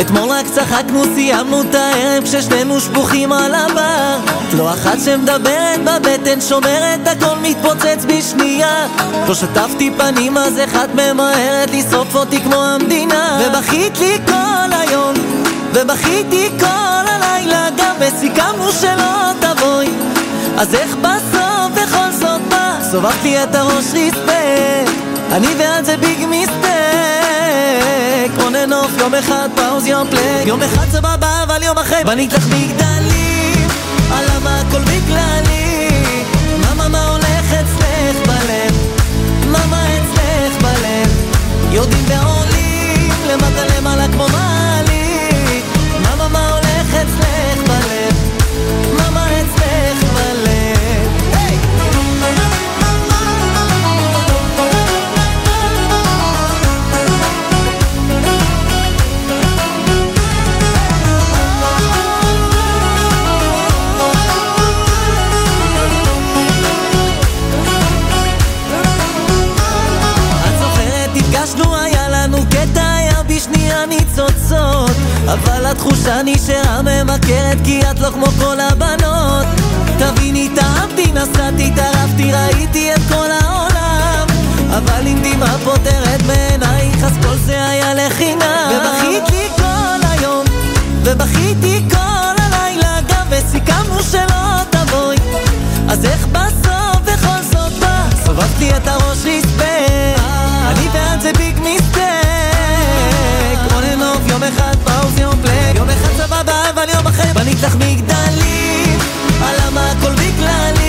S7: אתמול רק צחקנו, סיימנו את הערב כששנינו שפוכים על הבר. לא אחת שמדברת בבטן, שומרת, הכל מתפוצץ בשנייה. לא שטפתי פנים, אז אחת ממהרת לשרוף אותי כמו המדינה. ובכית לי כל היום, ובכיתי כל הלילה גם, וסיכמנו שלא תבואי. אז איך בסוף בכל זאת בא? סובבת לי את הראש ריספקט אני ואת זה ביג מיסטק. and off יום אחד פאוז יום פלג. יום אחד סבבה אבל יום אחרי בנית לך מגדלים על למה הכל בגללי. מה מה הולך אצלך בלב? מה מה אצלך בלב? יורדים ועולים התחושה נשארה ממכרת כי את לא כמו כל הבנות. תביני, התאהבתי, נסעתי, טרפתי, ראיתי את כל העולם. אבל אם דמעה פותרת בעינייך אז כל זה היה לחינם. ובכית לי כל היום ובכיתי כל הלילה גם וסיכמנו שלא תבואי. אז איך בסוף בכל זאת בא? סובבת לי את הראש ריספקט אני ואת זה ביג מיסטק on and יום אחד סבבה אבל יום אחרי בנית לך מגדלים. למה הכל בגללי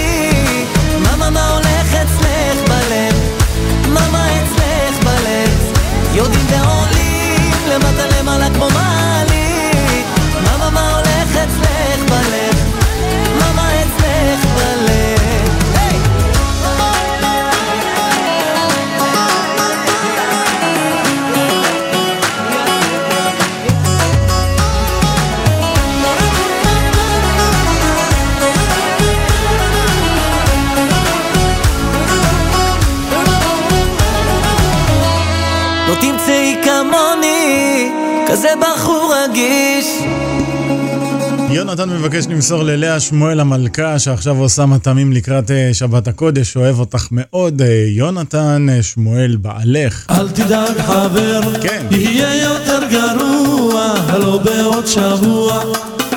S4: יונתן מבקש למסור ללאה שמואל המלכה שעכשיו עושה מטעמים לקראת אה, שבת הקודש, אוהב אותך מאוד. אה, יונתן אה, שמואל בעלך.
S1: אל תדאג חבר,
S4: כן.
S1: יהיה יותר גרוע, לא בעוד שבוע,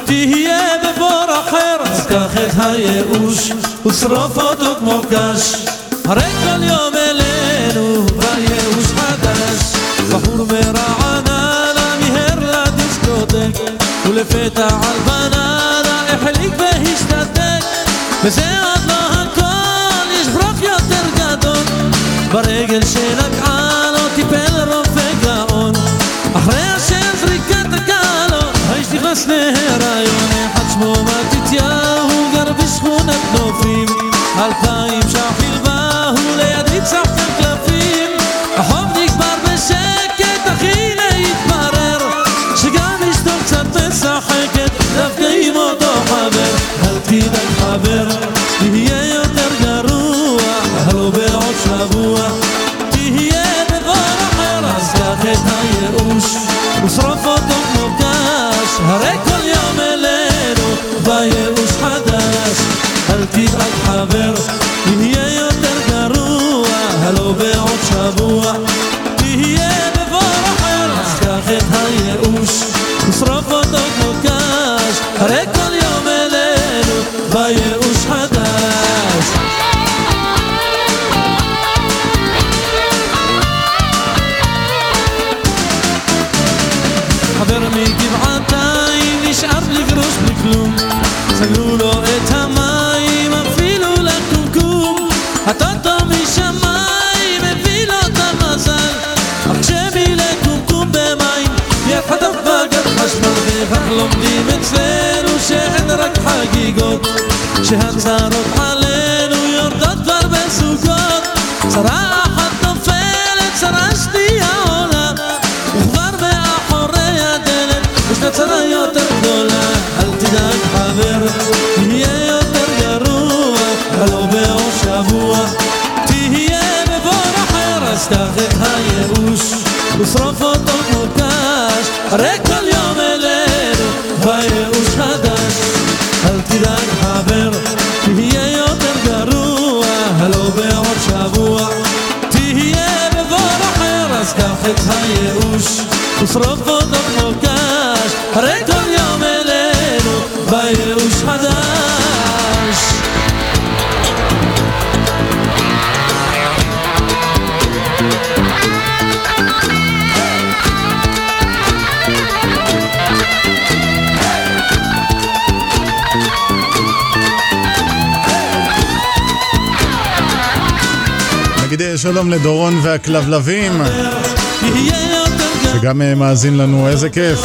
S1: תהיה בבור אחר, אז קח את הייאוש, ושרוף אותו כמו קש. הרי כל יום ולפתע על בננה החליק והשתתק, וזה עוד לא הכל, יש ברוך יותר גדול. ברגל שנגעה לו טיפל רופא גאון. אחרי השם זריקת הקלות האיש נכנס להיריון. אחד שמו מתתיהו גר בשכונת נופים. אלפיים שחיל באו לידי צחקן czy Hamzarów, שלום לדורון והכלבלבים, שגם אה, מאזין לנו, איזה כיף.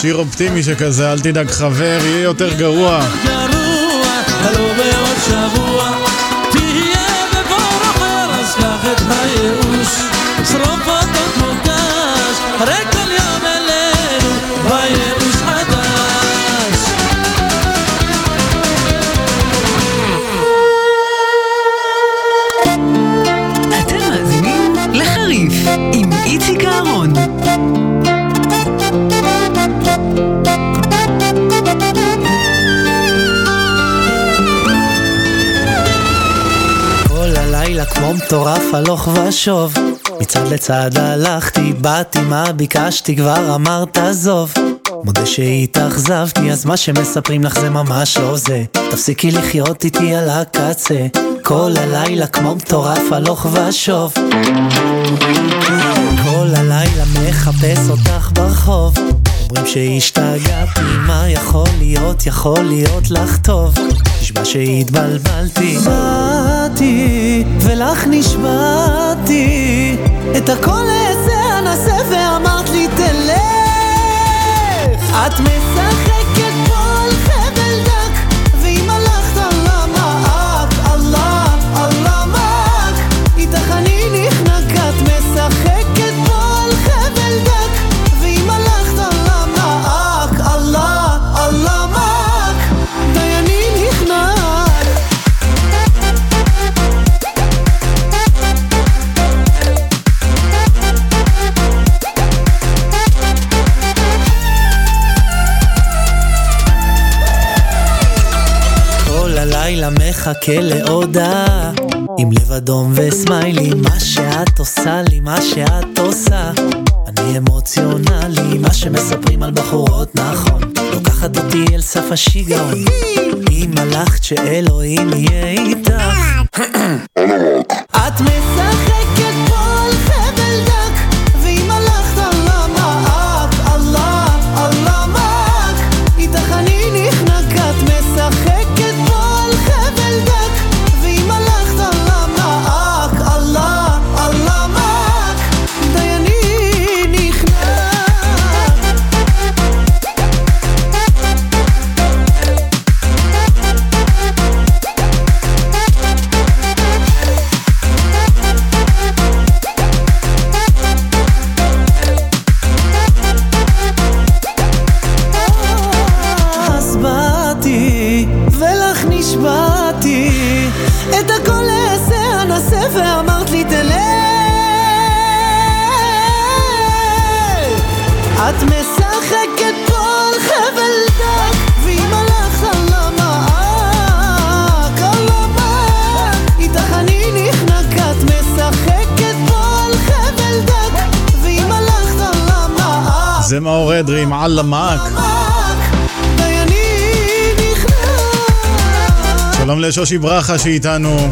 S1: שיר אופטימי שכזה, אל תדאג חבר, יהיה יותר גרוע.
S7: הלוך ושוב. מצד לצד הלכתי, באתי מה ביקשתי כבר אמרת עזוב. מודה שהתאכזבתי, אז מה שמספרים לך זה ממש לא זה. תפסיקי לחיות איתי על הקצה. כל הלילה כמו מטורף הלוך ושוב. כל הלילה מחפש אותך ברחוב. אומרים שהשתגעתי, מה יכול להיות? יכול להיות לך טוב. נשבע שהתבלבלתי. מה נשבעתי, ולך נשבעתי, את הכל אעשה, אנסה, ואמרת לי תלך. את מסתכלת מחכה להודעה. עם לב אדום וסמיילי, מה שאת עושה לי, מה שאת עושה. אני אמוציונלי, מה שמספרים על בחורות נכון. לוקחת אותי אל סף השיגעון. אם הלכת שאלוהים יהיה איתך.
S4: לשושי ברכה שאיתנו.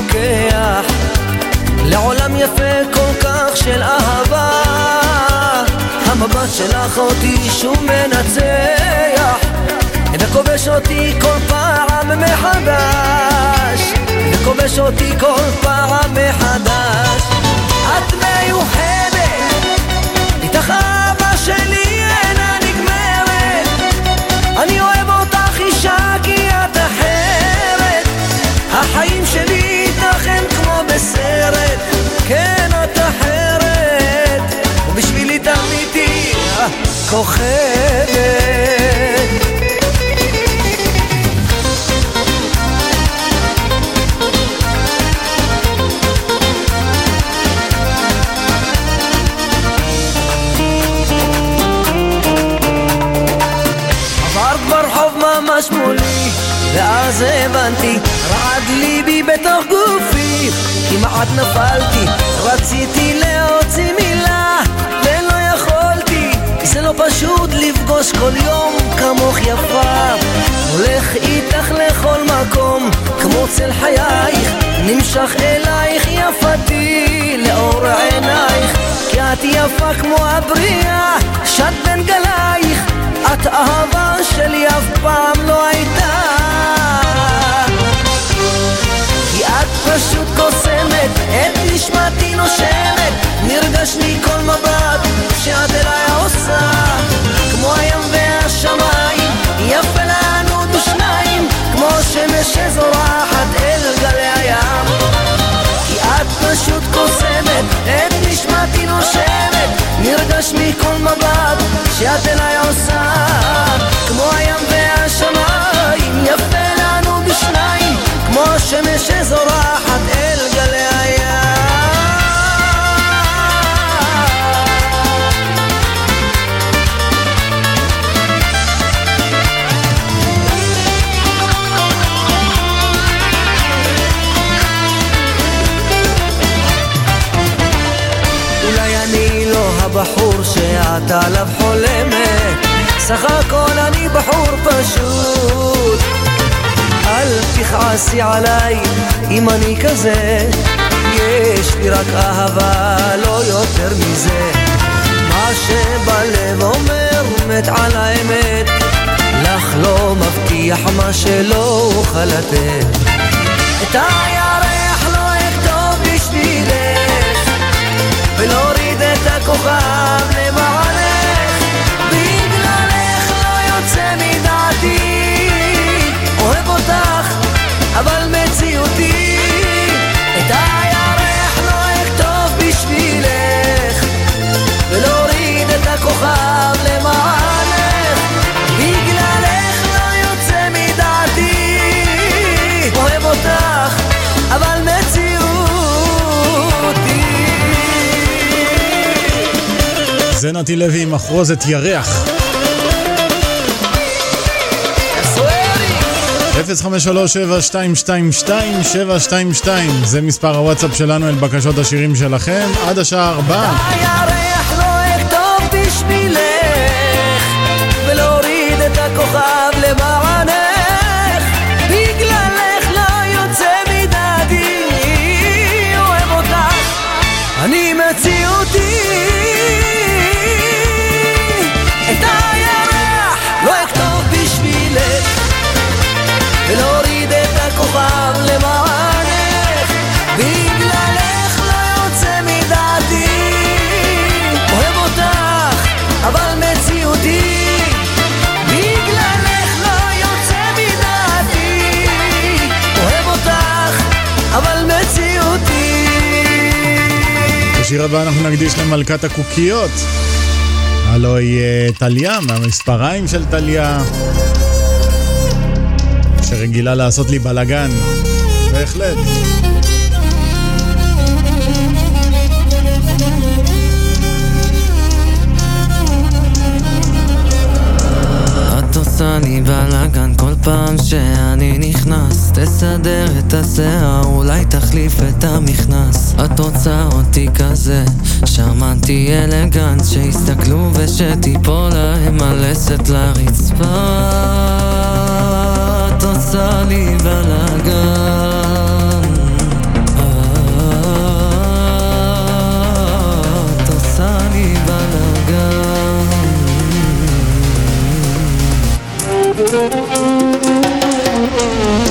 S7: לוקח לעולם יפה כל כך של אהבה. המבט שלך אותי שוב מנצח. וכובש אותי כל פעם מחדש. וכובש אותי כל פעם מחדש. את מיוחדת איתך בסרט כן את אחרת ובשבילי תמיד תהיי הכוכבת ממש מולי ואז הבנתי בתוך גופי כמעט נפלתי רציתי להוציא מילה ולא יכולתי זה לא פשוט לפגוש כל יום כמוך יפה. הולך איתך לכל מקום כמו צל חייך נמשך אלייך יפתי לאור עינייך כי את יפה כמו הבריאה שאת בין גלייך את אהבה שלי אף פעם לא הייתה כי את פשוט קוסמת את נשמתי נושמת נרגש מכל מבט שאת אליי עושה. כמו הים והשמיים יפה לנו דושניים כמו שמש שזורחת אל גלי הים. כי את פשוט קוסמת את נשמתי נושמת נרגש מכל מבט שאת אליי עושה. כמו הים והשמיים יפה כמו שמש שזורחת אל גלי הים. אולי אני לא הבחור שאת עליו חולמת. סך הכל אני בחור פשוט אל תכעסי עליי אם אני כזה יש לי רק אהבה, לא יותר מזה. מה שבלב אומר מת על האמת. לך לא מבטיח מה שלא אוכל לתת. את הירח לא אכתוב בשבילך ולהוריד את הכוכב למעלך הכוכב למעלך בגללך לא יוצא מדעתי. אוהב אותך אבל מציאותי.
S4: זה נתי לוי עם מחרוזת ירח. 053-722-722 זה מספר הוואטסאפ שלנו אל בקשות השירים שלכם. עד השעה 4
S7: השיר הבא אנחנו נקדיש למלכת הקוקיות. הלו היא אה, טליה, מהמספריים של טליה, שרגילה לעשות לי בלאגן. בהחלט.
S20: אני בלאגן כל פעם שאני נכנס. תסדר את השיער, אולי תחליף את המכנס. את רוצה אותי כזה, שמעתי אלגנט שיסתכלו ושתיפול להם הלסת לרצפה. את עושה לי בלאגן.
S21: oh
S7: you.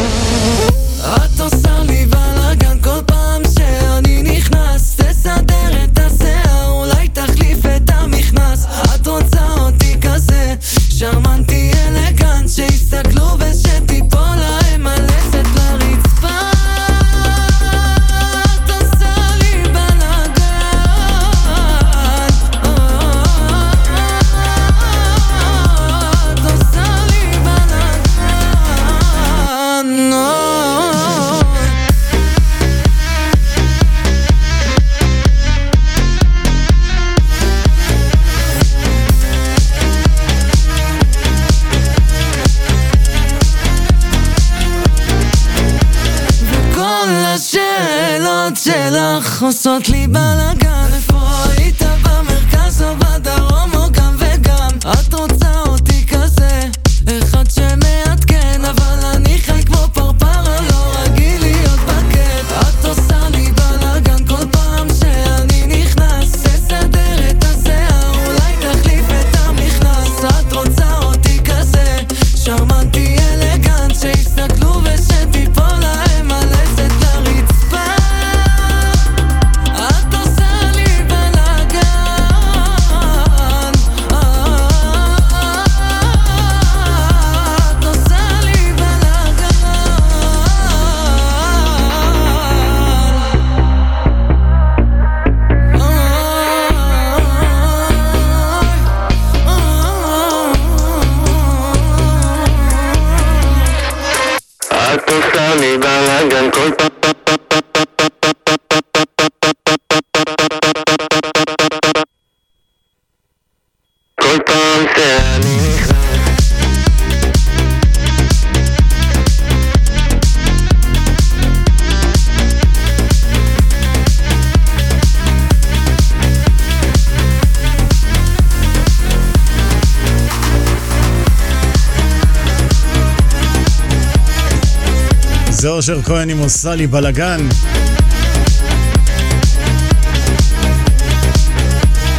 S7: אושר כהן עם עושה לי בלאגן.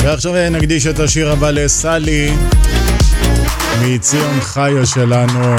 S7: ועכשיו נקדיש את השיר הבא לסלי מציון חיו שלנו.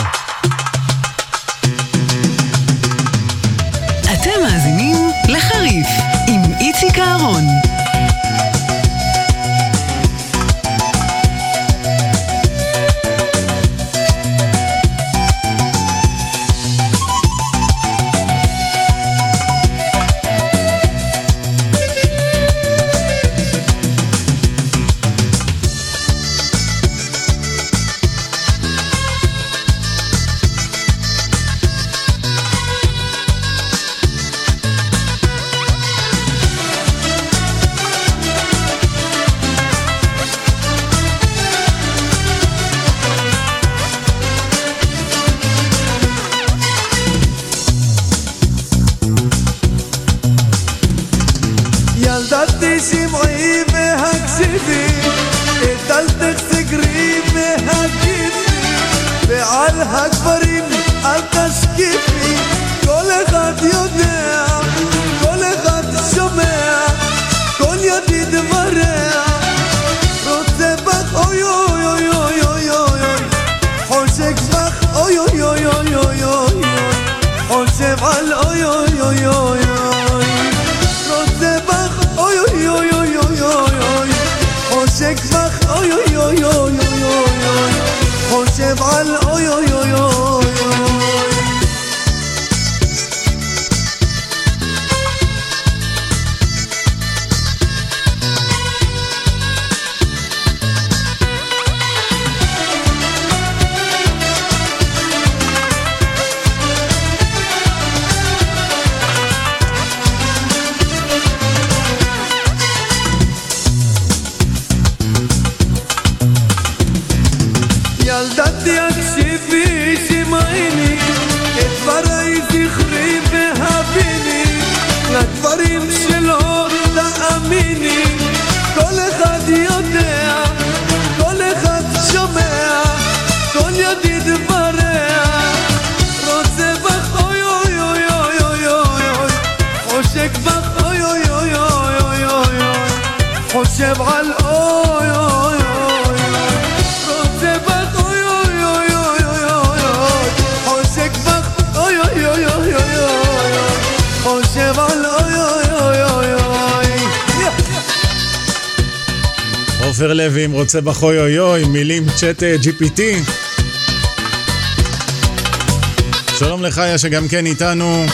S7: קיץ בחוי אוי אוי, מילים צ'אט אה, GPT. שלום לחיה שגם כן איתנו.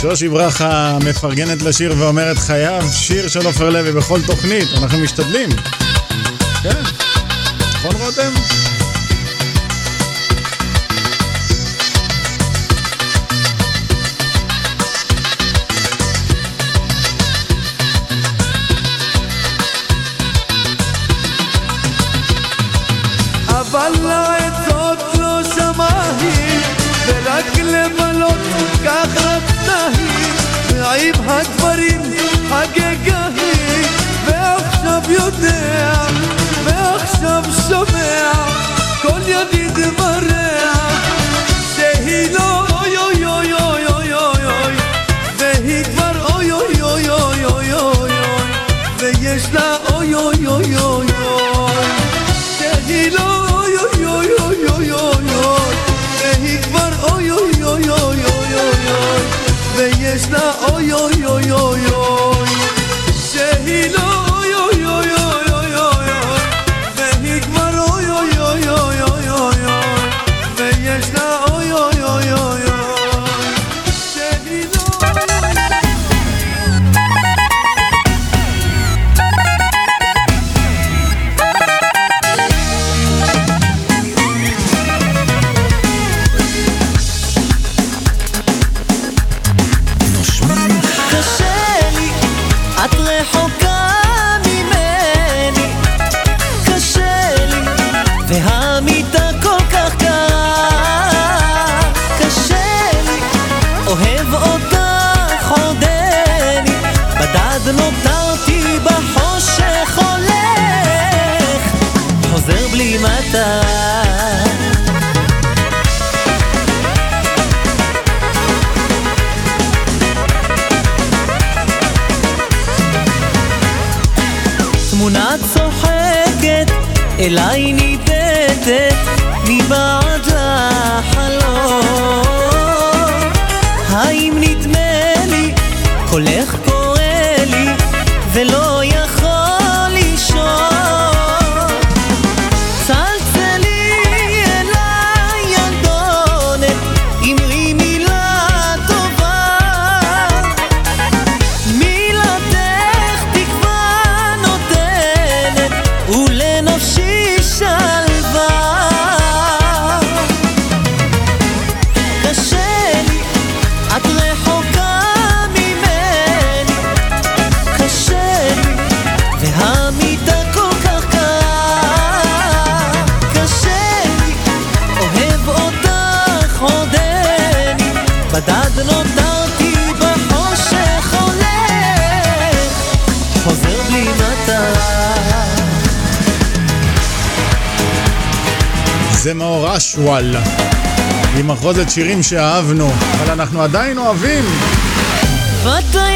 S7: שושי ברכה מפרגנת לשיר ואומרת חייו, שיר של עופר לוי בכל תוכנית, אנחנו משתדלים.
S1: אבל העצות לא שמע היא, ורק לבלות כך רצתה היא, ועם הדברים חגגה היא, ועכשיו יודע, ועכשיו שומע, כל ידיד מראה
S22: Oh, oy oy oy oy
S7: oy. נאור אשוואל עם מחרוזת שירים שאהבנו, אבל אנחנו עדיין אוהבים.
S17: פוטו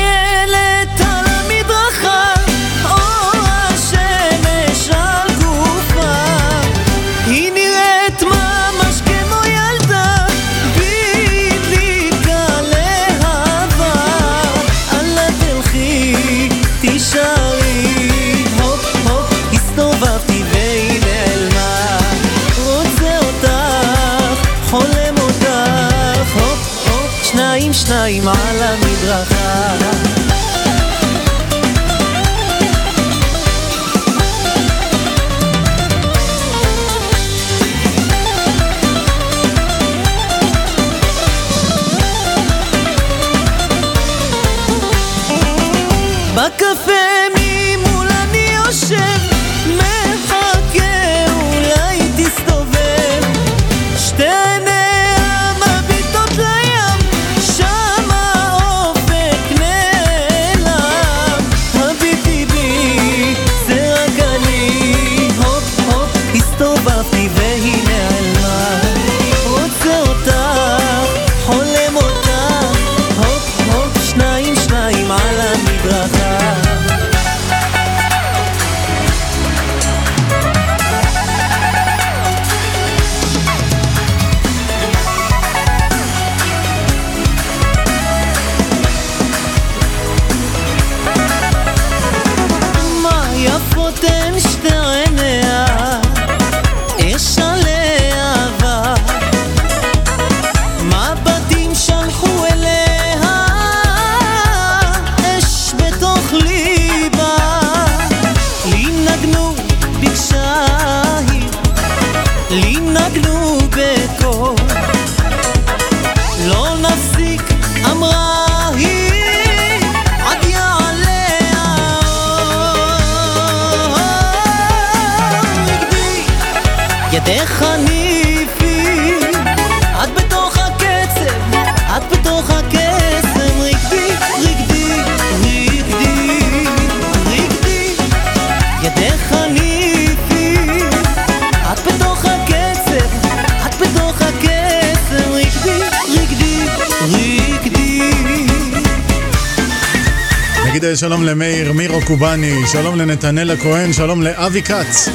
S17: שלום למאיר מירו קובאני, שלום לנתנאל הכהן, שלום לאבי כץ,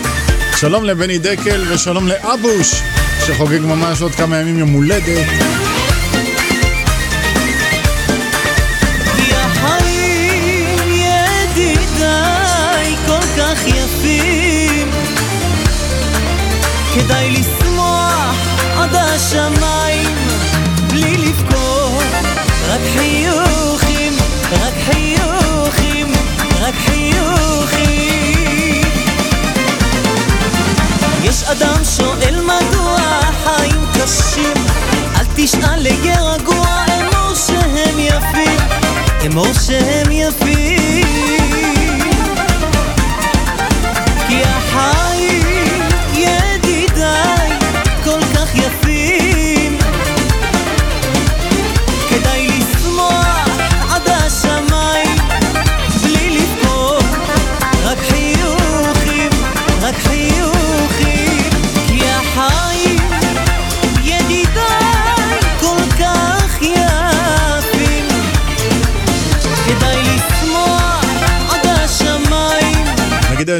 S17: שלום לבני דקל ושלום לאבוש, שחוגג ממש עוד כמה ימים יום הולדת.
S7: כדאי 某
S17: 些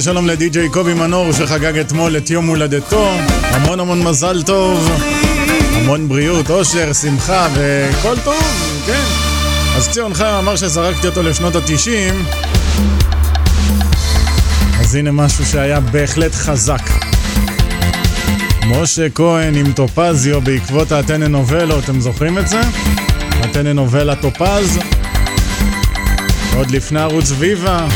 S17: שלום לדי-ג'יי קובי מנור שחגג אתמול את יום הולדתו. המון המון מזל טוב, המון בריאות, אושר, שמחה וכל טוב, כן. אז ציון חיים אמר שזרקתי אותו לשנות התשעים. אז הנה משהו שהיה בהחלט חזק. משה כהן עם טופזיו בעקבות הטננובלו, אתם זוכרים את זה? הטננובלה טופז. עוד לפני ערוץ ויבה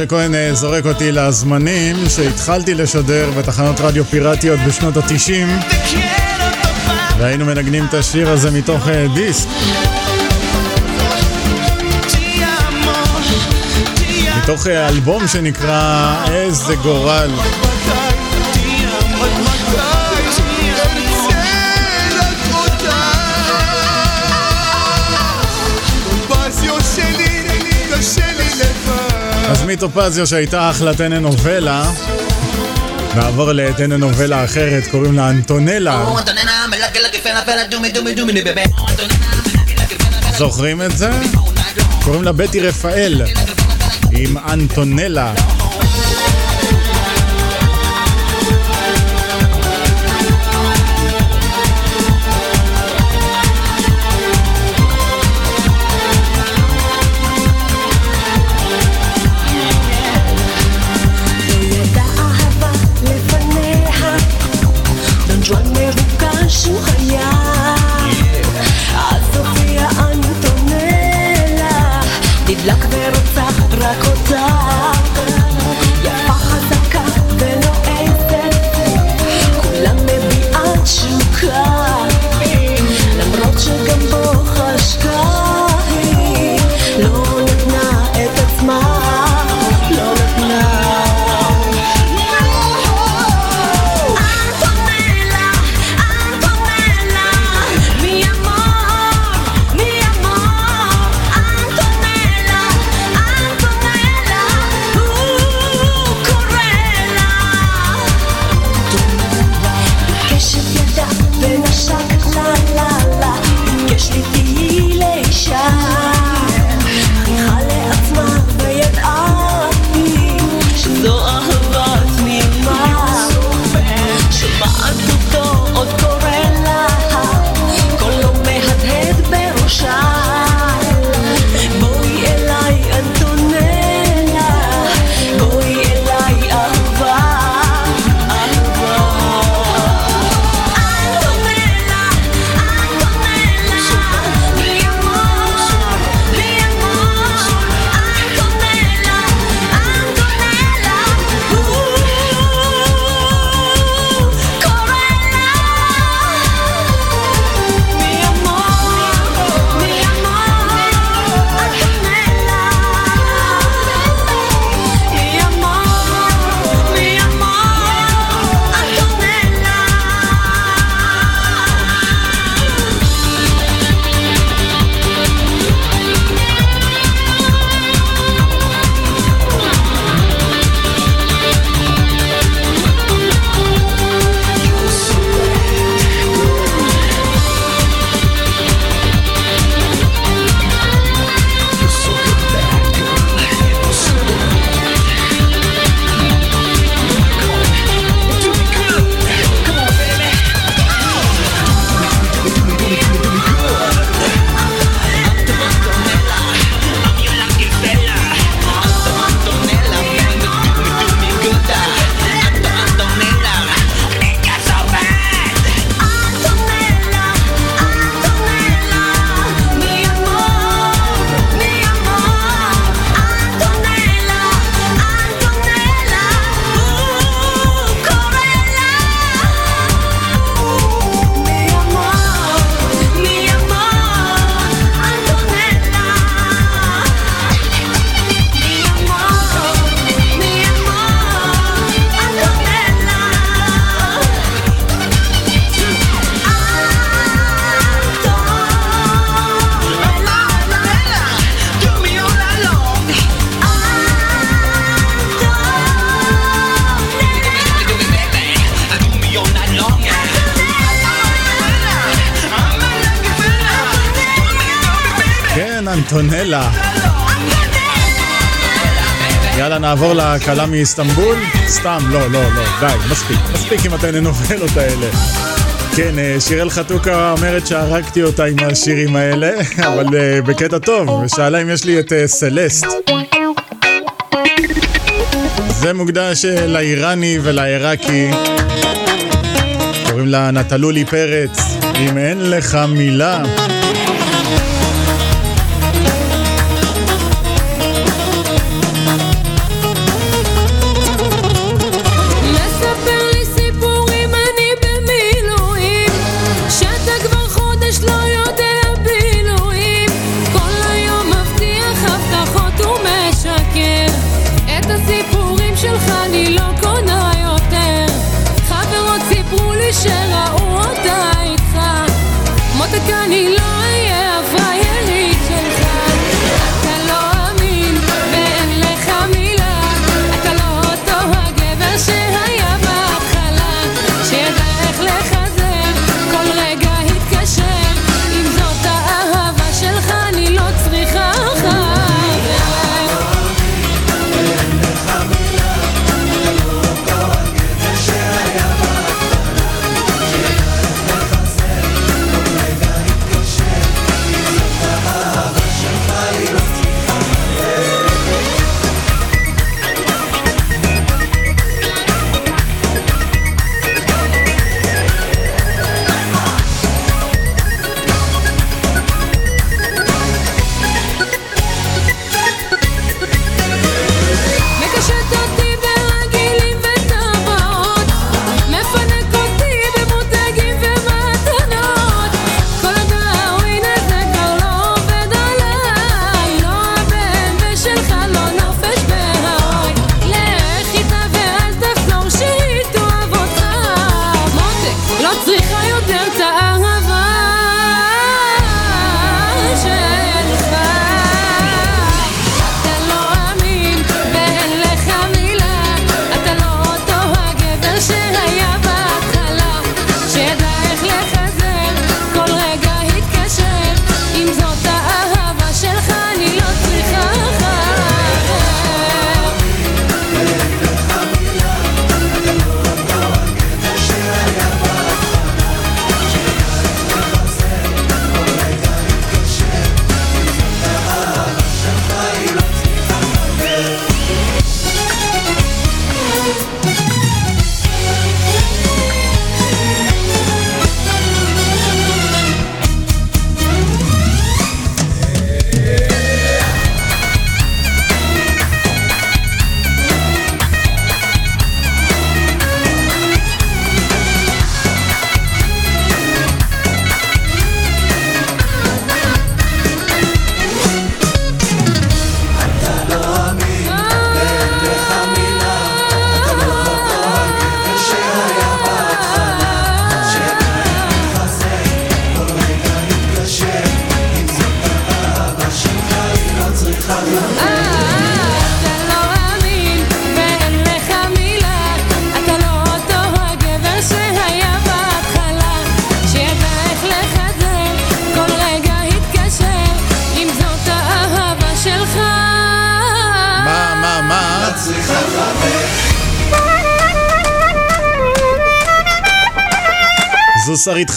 S23: משה כהן אה, זורק אותי לזמנים שהתחלתי לשדר בתחנות רדיו פיראטיות בשנות התשעים. והיינו מנגנים את השיר הזה מתוך אה, דיסק. מתוך אה, אלבום שנקרא איזה גורל אז מטופזיו שהייתה אחלה טננובלה נעבור לטננובלה אחרת, קוראים לה אנטונלה. זוכרים את זה? קוראים לה בטי רפאל עם אנטונלה לכלה מאיסטנבול? סתם, לא, לא, לא, די, מספיק. מספיק עם הטלנובלות האלה. כן, אה, שיראל חתוקה אומרת שהרגתי אותה עם השירים האלה, אבל אה, בקטע טוב, ושאלה אם יש לי את אה, סלסט. זה מוקדש לאיראני ולעיראקי. קוראים לה נטלולי פרץ, אם אין לך מילה.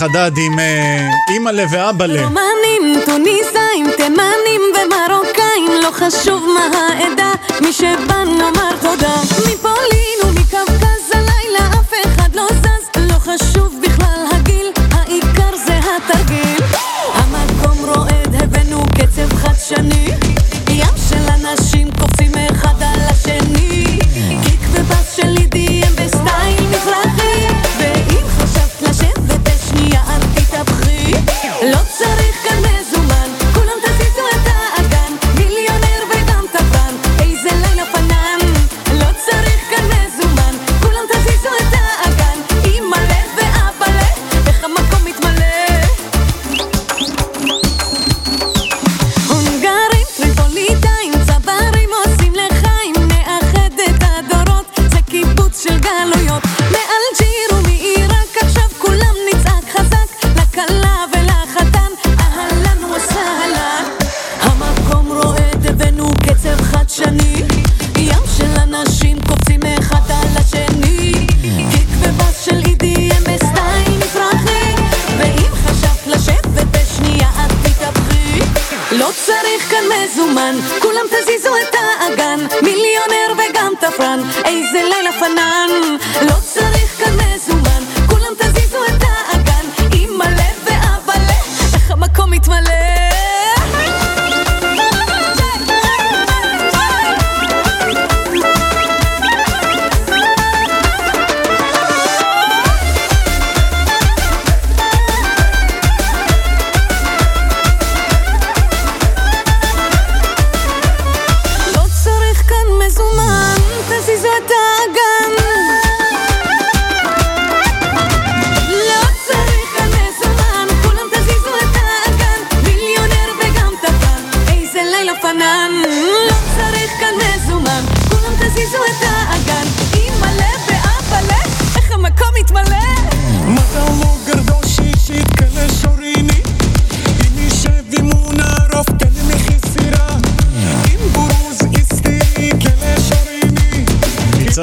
S4: חדד עם אה, אימא לב ואבא לב.
S2: רומנים, טוניסאים, תימנים ומרוקאים, לא חשוב מה העדה, מי שבא נאמר תודה.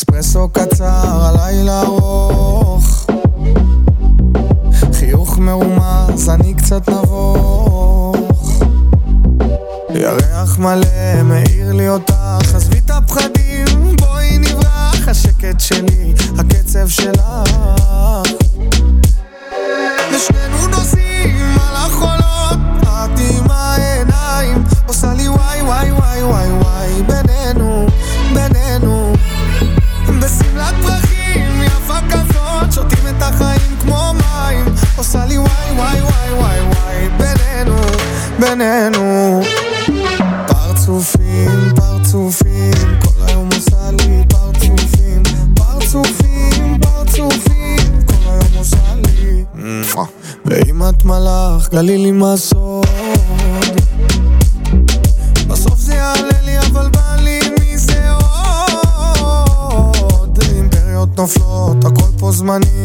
S24: אספרסו קצר, הלילה ארוך. חיוך מרומז, אני קצת נבוך. ירח מלא מאיר לי אותך, עזבי את הפחדים, בואי נברח. השקט שלי, הקצב שלך. ושנינו בינינו. פרצופים, פרצופים כל היום עושה לי פרצופים. פרצופים, פרצופים כל היום עושה לי. ואם את מלאך, גלי לי אימפריות נופלות, הכל פה זמני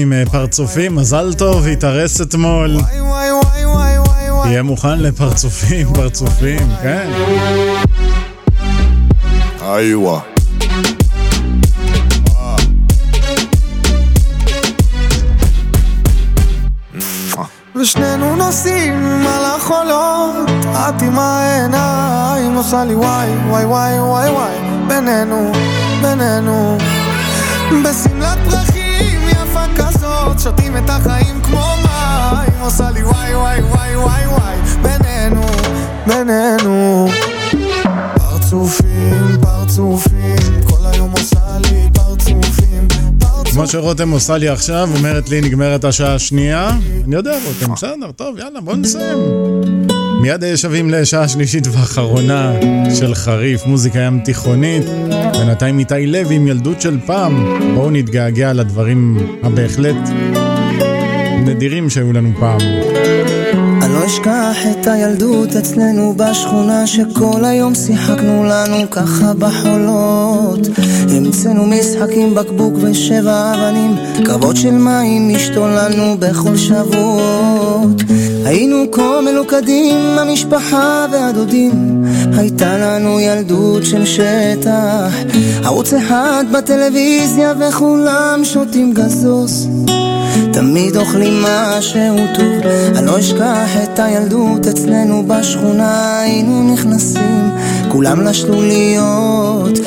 S24: עם
S4: אה, פרצופים, מזל טוב, התארס אתמול. תהיה מוכן לפרצופים, פרצופים, כן.
S24: איווה. ושנינו נוסעים על החולות את עם העיניים עושה לי וואי וואי וואי וואי וואי. בינינו, בינינו. בשמלת פרחים שותים את החיים כמו מים עושה לי וואי וואי וואי וואי וואי בינינו, בינינו פרצופים, פרצופים כל היום עושה לי פרצופים
S4: כמו שרותם עושה לי עכשיו, אומרת לי נגמרת השעה השנייה. אני יודע רותם, בסדר, טוב, יאללה, בוא נסיים. מיד שבים לשעה שלישית ואחרונה של חריף, מוזיקה ים תיכונית. בינתיים איתי לוי עם ילדות של פעם. בואו נתגעגע לדברים הבהחלט נדירים שהיו לנו פעם.
S13: אני לא אשכח את הילדות אצלנו בשכונה שכל היום שיחקנו לנו ככה בחולות המצאנו משחקים בקבוק ושבע אבנים קרבות של מים השתוללנו בכל שבועות היינו כה מלוכדים, המשפחה והדודים. הייתה לנו ילדות של שטח. ערוץ אחד בטלוויזיה וכולם שותים גזוס תמיד אוכלים משהו טוב. אני לא אשכח את הילדות אצלנו בשכונה היינו נכנסים כולם לשלוליות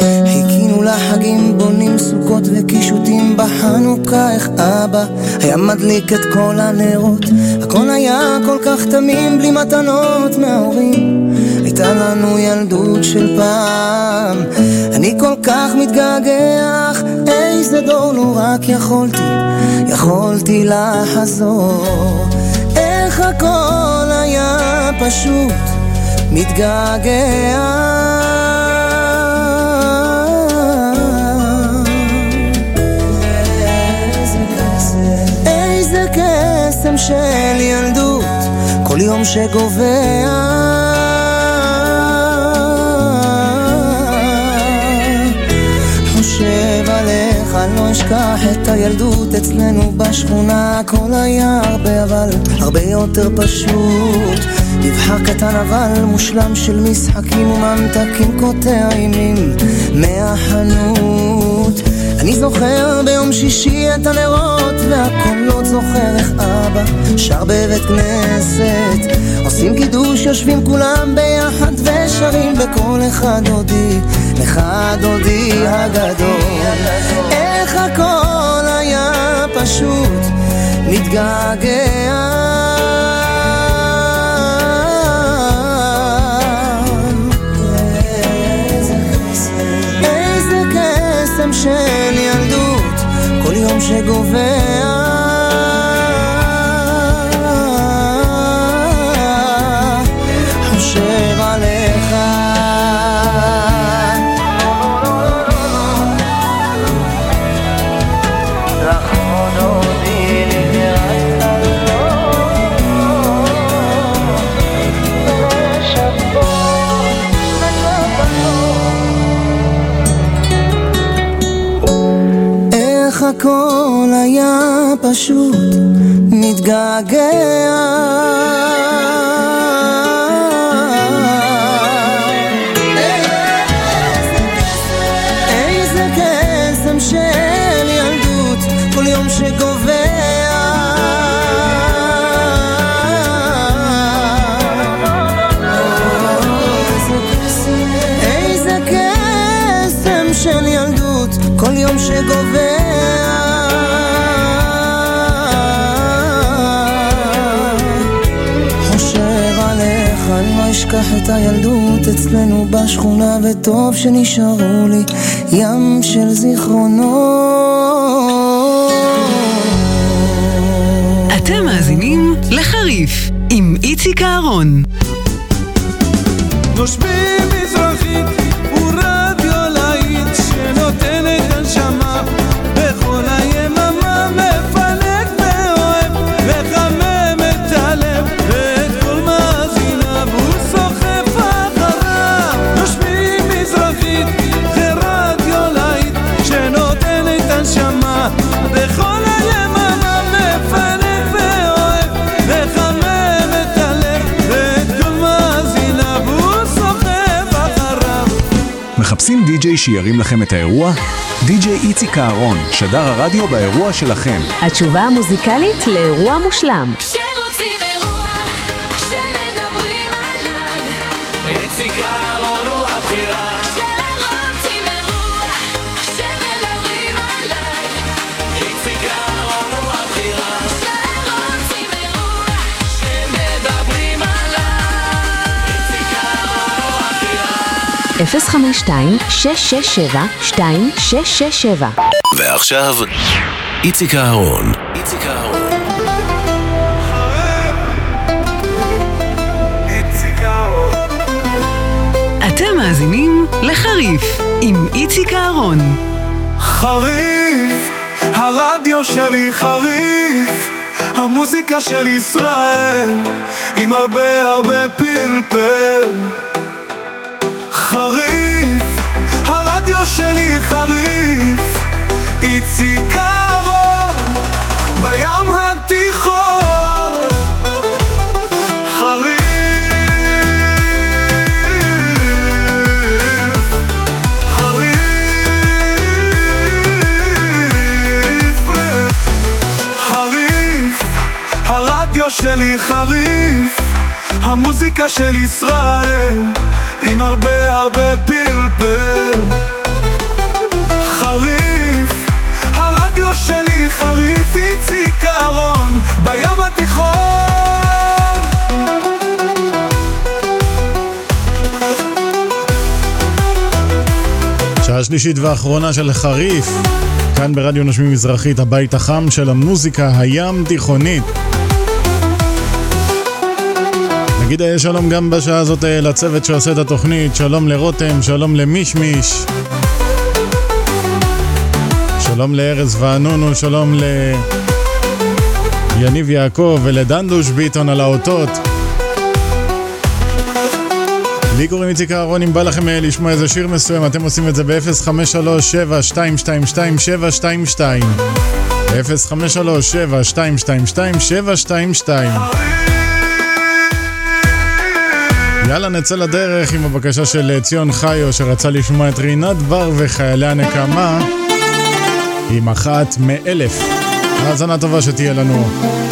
S13: לחגים בונים סוכות וקישוטים בחנוכה איך אבא היה מדליק את כל הנרות. הכל היה כל כך תמים בלי מתנות מההורים. הייתה לנו ילדות של פעם. אני כל כך מתגעגע איזה דור לו רק יכולתי יכולתי לחזור. איך הכל היה פשוט מתגעגע של ילדות כל יום שגובע. חושב עליך, לא אשכח את הילדות אצלנו בשכונה הכל היה הרבה אבל הרבה יותר פשוט. מבחר קטן אבל מושלם של משחקים וממתקים קוטע אימים מהחנות אני זוכר ביום שישי את הנרות והקולות זוכר איך אבא שר בבית כנסת עושים קידוש, יושבים כולם ביחד ושרים בקול אחד דודי, לך דודי הגדול. איך הכל היה פשוט מתגעגע של ילדות, כל יום שגובע הכל היה פשוט מתגעגע הילדות אצלנו בשכונה וטוב שנשארו לי ים של זיכרונות
S3: אתם מאזינים לחריף עם איציק אהרון.
S17: נושמים
S25: מחפשים די-ג'יי שירים לכם את האירוע? די-ג'יי איציק אהרון, שדר הרדיו באירוע שלכם.
S18: התשובה המוזיקלית לאירוע מושלם. 052-667-2667
S19: ועכשיו, איציק אהרון. איציק אהרון.
S3: אתם מאזינים לחריף עם איציק אהרון.
S17: חריף, הרדיו שלי חריף, המוזיקה של ישראל, עם הרבה הרבה פלפל. חריף, הרדיו שלי חריף, איציק אהרון, בים התיכון. חריף, הרדיו שלי חריף, המוזיקה של ישראל, עם הרבה הרבה פלפל. חריף, הרדיו שלי חריף, איציק אהרון, בים התיכון.
S4: שעה שלישית ואחרונה של חריף, כאן ברדיו נושמים מזרחית, הבית החם של המוזיקה הים תיכונית. נגיד אה, שלום גם בשעה הזאת אה, לצוות שעושה את התוכנית, שלום לרותם, שלום למישמיש, שלום לארז וענונו, שלום ליניב יעקב ולדנדוש ביטון על האותות. לי קוראים איציק אהרון, אם בא לכם אה, לשמוע איזה שיר מסוים, אתם עושים את זה ב-053-722-722 053-722-722 יאללה, נצא לדרך עם הבקשה של אה, ציון חיו, שרצה לשמוע את רינת בר וחיילי הנקמה עם אחת מאלף. האזנה טובה שתהיה לנו.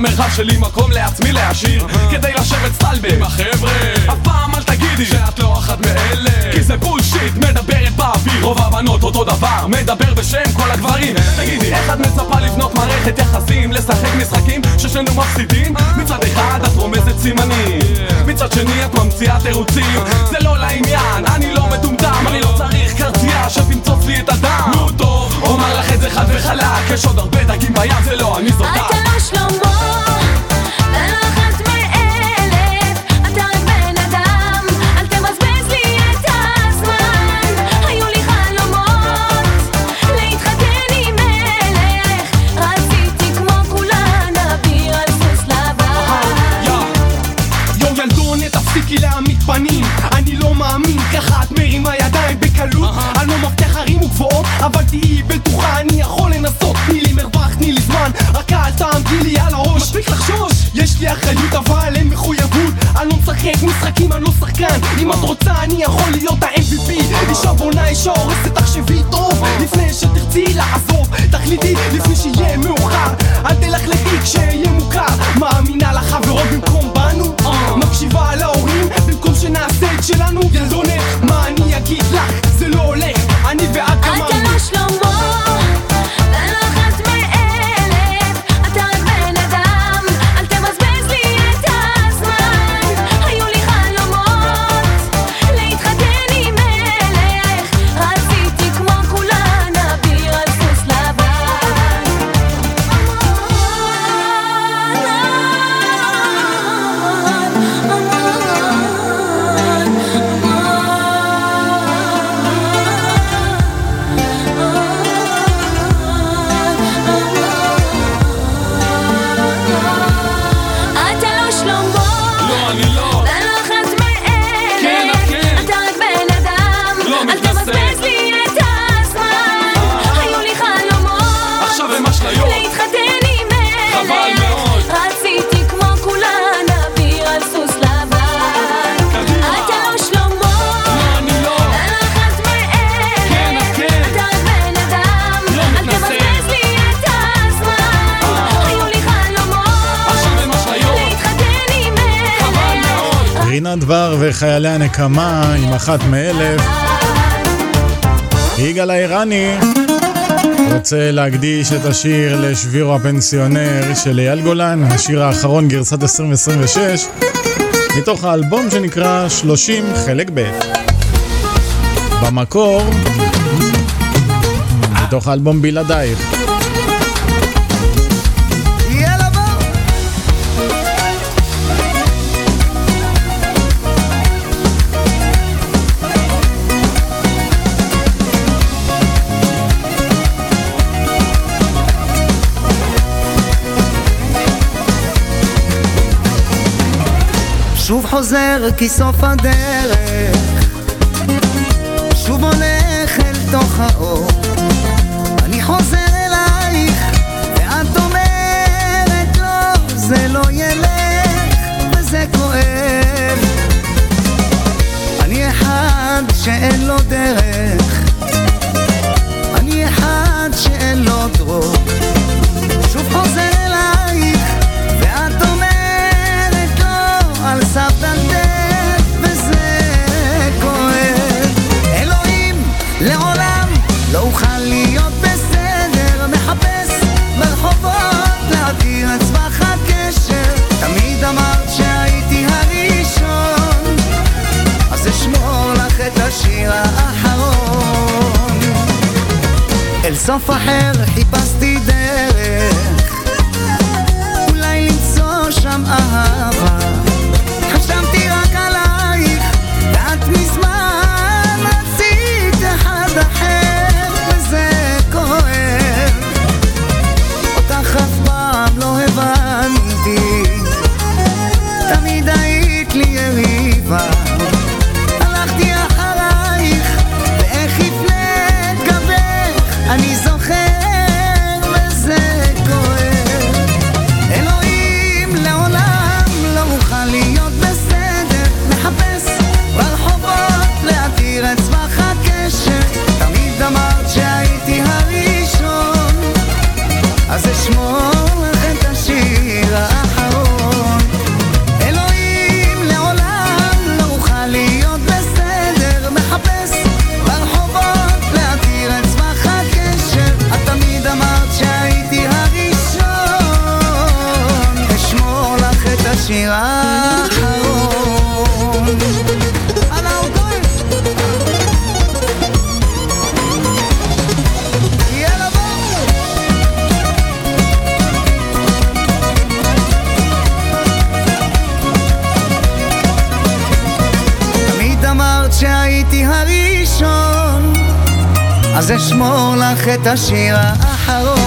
S26: המרחב שלי, מקום לעצמי להשאיר כדי לשבת סטלבק עם החבר'ה. אף פעם אל תגידי שאת לא אחת מאלה. כי זה בולשיט, מדברת באוויר. רוב הבנות אותו דבר, מדבר בשם כל הגברים. תגידי, איך את מצפה לבנות מערכת יחסים, לשחק משחקים ששנינו מפסידים? מצד אחד את רומזת סימנים מצד שני את ממציאה תירוצים. זה לא לעניין, אני לא מטומטם אני לא צריך קרצייה שתמצוץ לי את הדם. נו טוב, אומר לך את זה חד וחלק יש עוד הרבה דגים בים, זה לא אני זאת
S2: אתה לא שלמה, לי
S26: אחריות אבל אין מחויבות. אני לא משחק משחקים אני לא שחקן. אם את רוצה אני יכול להיות ה-MVP אישה בונה אישה הורסת תחשבי טוב. לפני שתרצי לעזוב תחליטי לפני שיהיה מאוחר. אל תלכלכי כשיהיה מוכר. מאמינה לחברות במקום בנו. מקשיבה להורים במקום שנעשה את שלנו. ילדונת
S4: דבר וחיילי הנקמה עם אחת מאלף. יגאל האיראני רוצה להקדיש את השיר לשבירו הפנסיונר של אייל גולן, השיר האחרון גרסת 2026, מתוך האלבום שנקרא 30 חלק ב'. במקור, מתוך האלבום בלעדייך.
S13: חוזר כי סוף הדרך שוב הולך אל תוך האור. אני חוזר אלייך ואת אומרת לא, זה לא ילך וזה כואב. אני אחד שאין לו דרך סוף אחר חיפשתי דרך. אולי למצוא שם אהבה את
S7: השיר האחרון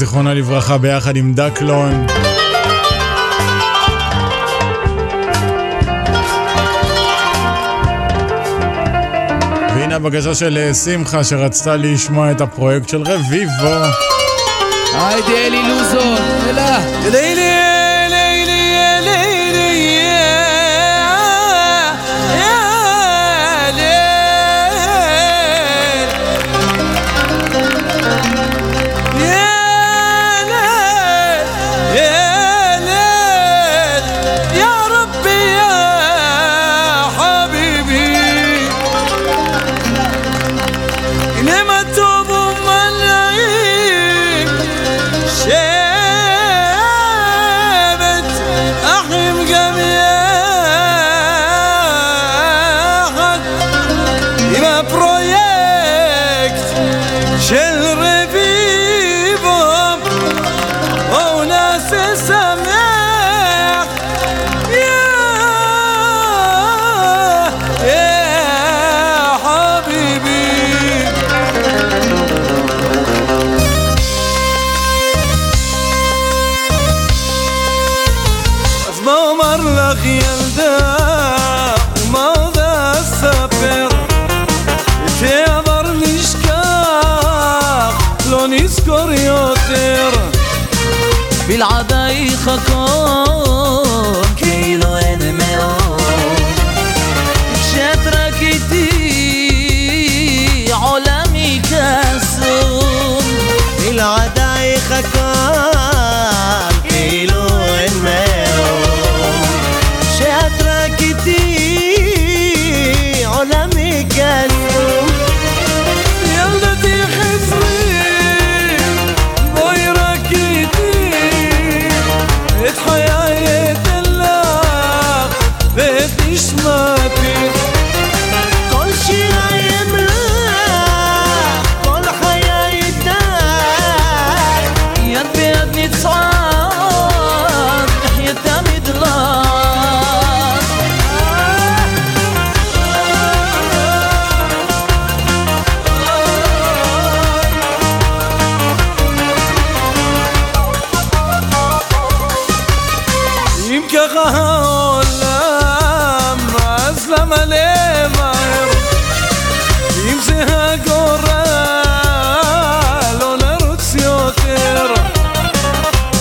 S4: זיכרונה לברכה, ביחד עם דקלון. והנה הבקשה של אה, שמחה שרצתה לשמוע את הפרויקט של רביבו.
S1: היידי אלי לוזון, אלה.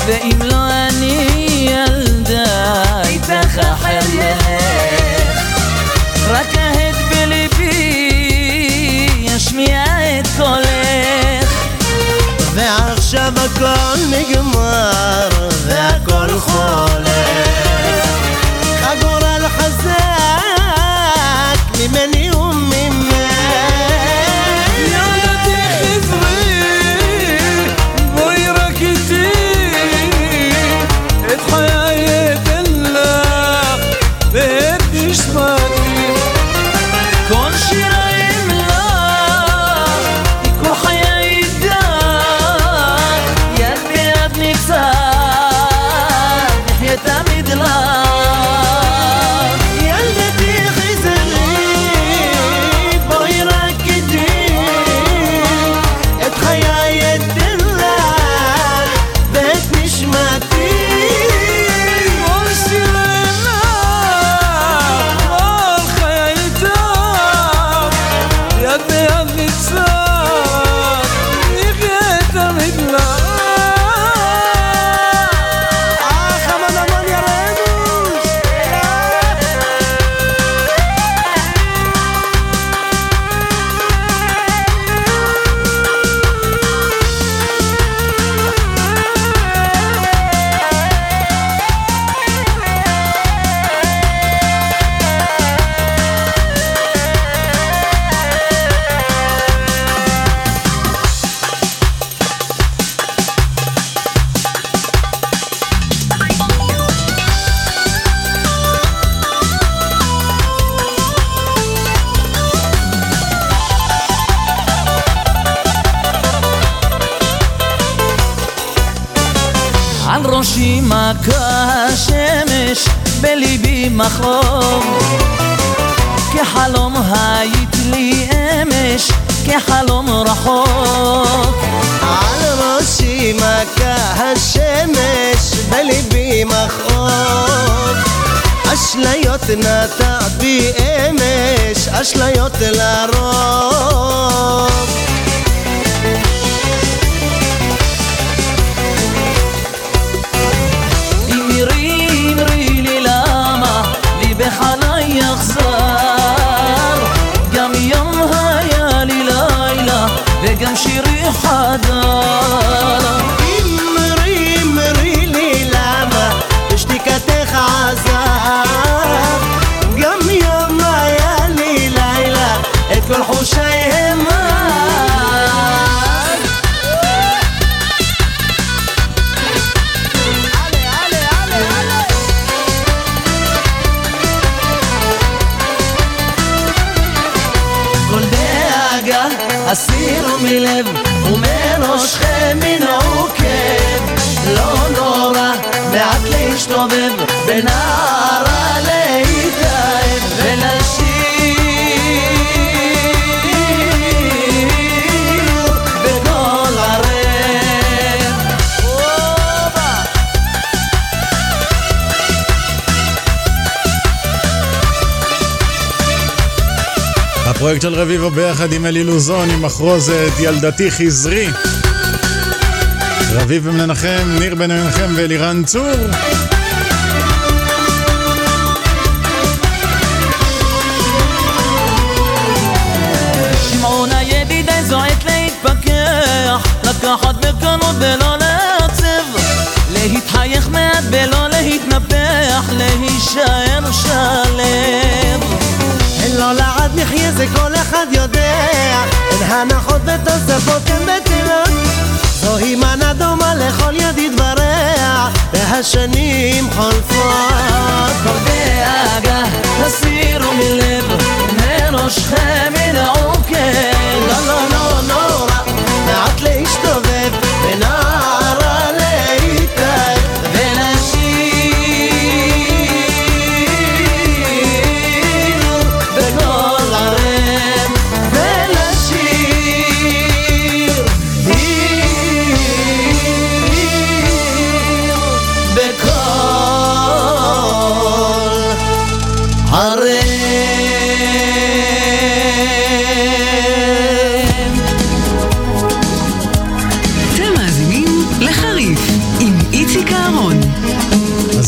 S11: ואם לא
S4: הפרויקט של רביבו ביחד עם אלי לוזון, עם מחרוזת ילדתי חזרי. רביב בן מנחם, ניר בן מנחם ואלירן צור.
S11: שמעון הידידי זועק להתפכח, לקחת בקלות ולא
S7: ותוספות הן בטלות זוהי מנה דומה לכל ידיד ורע והשנים חולפות.
S11: כל דאגה תסירו מלב, מראשכם ידעו כן.
S7: לא לא לא נורא מעט להשתובב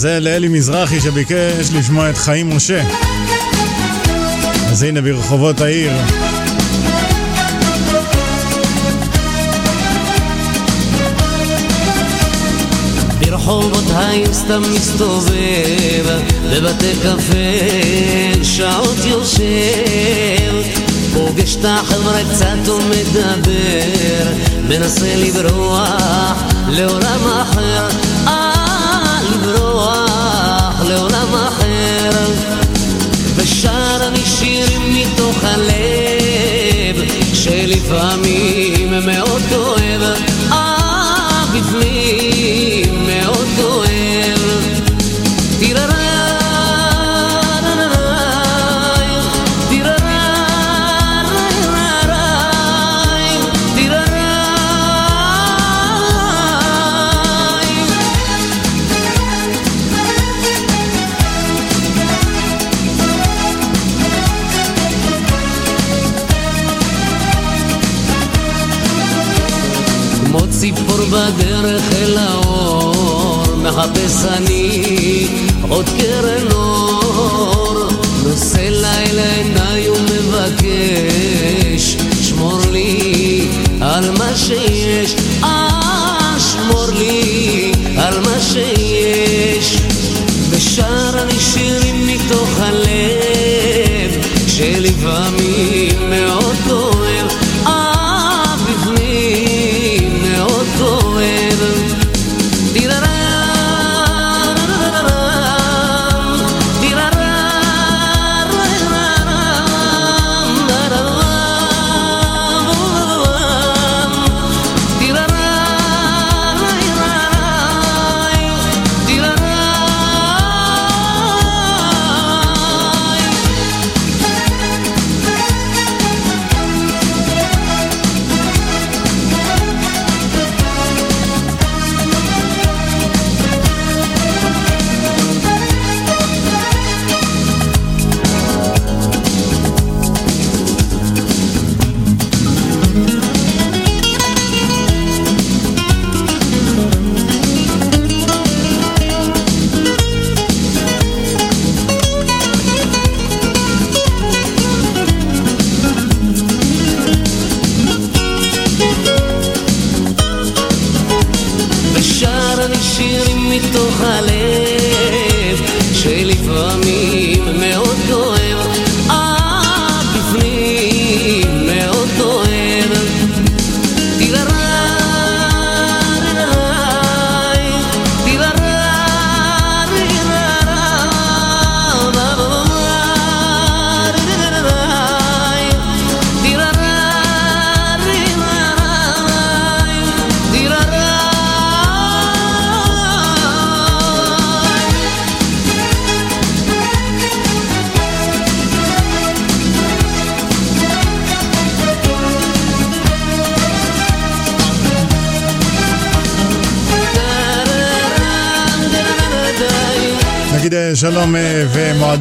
S4: זה לאלי מזרחי שביקש לשמוע את חיים משה. אז הנה ברחובות העיר.
S11: ברחובות העיר סתם מסתובב, בבתי קפה שעות יושב, פוגש את החבר'ה קצת ומדבר, מנסה לברוח לעולם אחר, שירים מתוך הלב, שלפעמים מאוד כואב,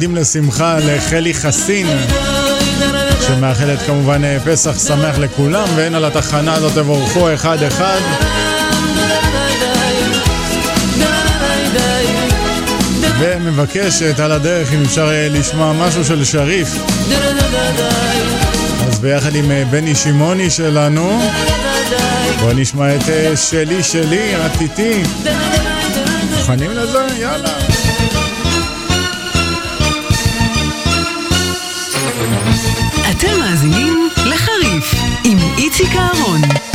S4: ומועדים לשמחה לחלי חסין, שמאחלת כמובן אה, פסח שמח לכולם, והן על התחנה הזאת תבורכו אחד-אחד. ומבקשת על הדרך אם אפשר אה, לשמוע משהו של שריף. אז ביחד עם אה, בני שמעוני שלנו, בואו נשמע את שלי שלי, את איתי. מוכנים לזה? יאללה.
S3: אתם מאזינים לחריף עם איציק אהרון.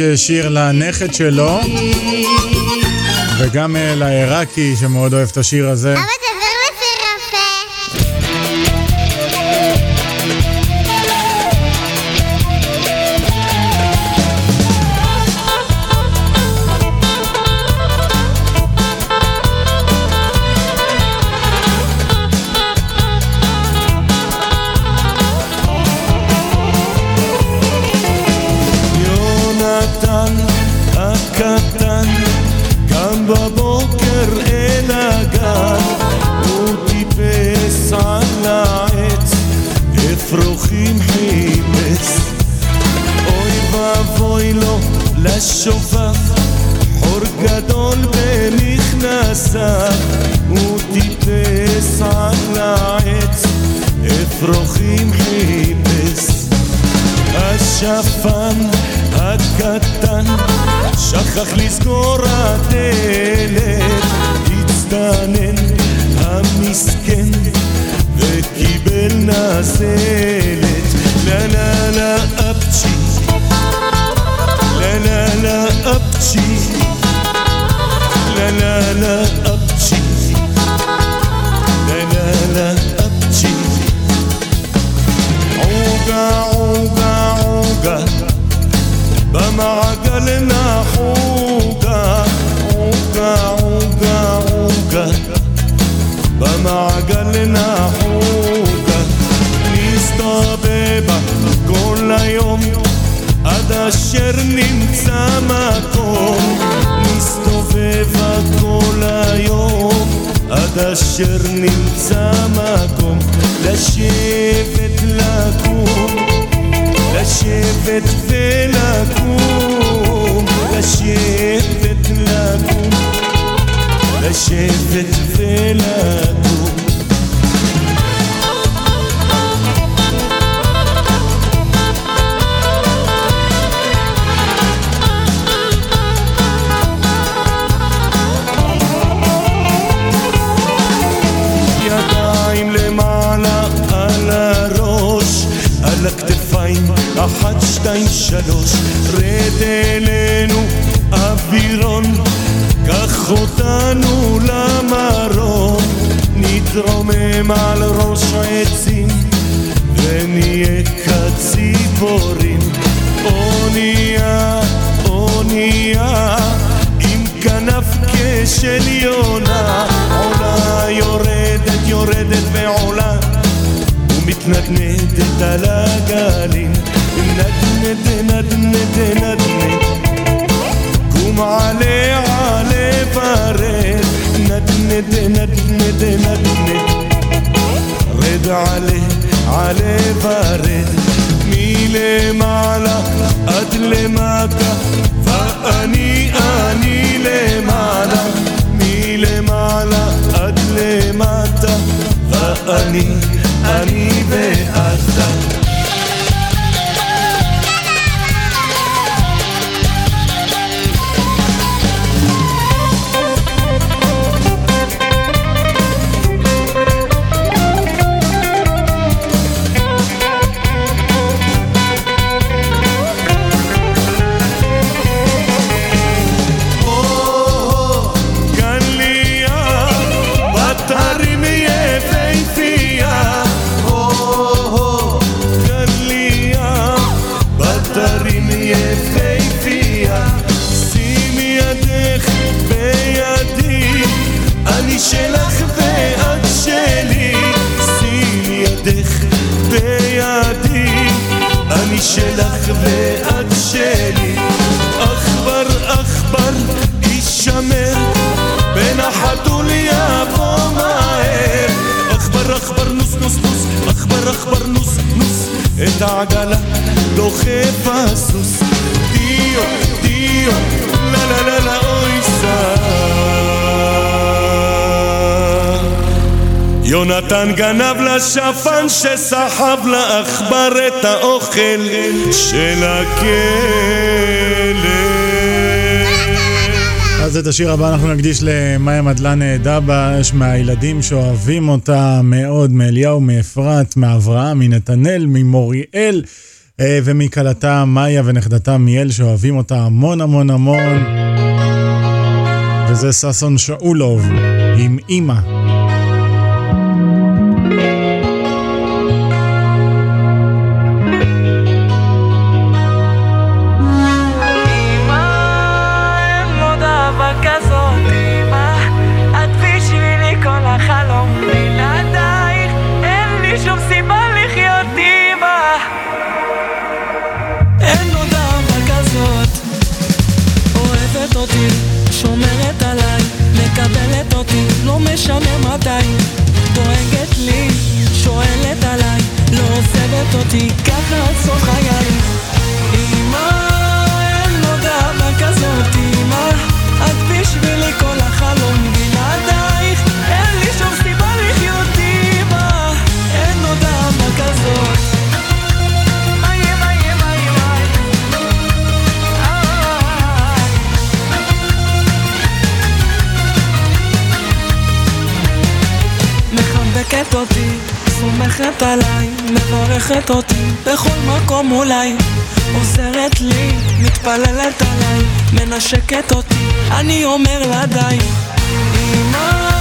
S4: אה, שיר לנכד שלו, וגם אה, לעיראקי שמאוד אוהב את השיר הזה.
S17: יונתן נדנד, נדנד, נדנד, רד עלה, עלה ורד, מלמעלה עד למטה, ואני, אני למעלה, מלמעלה עד למטה, ואני, אני ואתה. עכבר עכבר נוס נוס את העגלה דוחף הסוס. דיו דיו לה לה לה לה אוי סע. יונתן גנב לשפן שסחב לעכבר את האוכל של הכלב
S4: אז את השיר הבא אנחנו נקדיש למאיה מדלן דבש, מהילדים שאוהבים אותה מאוד, מאליהו, מאפרת, מאברהם, מנתנאל, ממוריאל. אה, ומכלתה מאיה ונכדתה מיאל שאוהבים אותה המון המון המון. וזה ששון שאולוב עם אימא.
S1: עוזבת אותי, ככה עד סוף חיי. אמא אין עוד אהבה כזאת, אמא. את בשבילי כל החלום בלעדייך. אין לי שום סיבה לחיות, אמא. אין עוד אהבה כזאת. מחבקת אותי, סומכת עליי, מברכת אותי בכל מקום אולי. עוזרת לי, מתפללת עליי, מנשקת אותי, אני אומר לה די. אמא,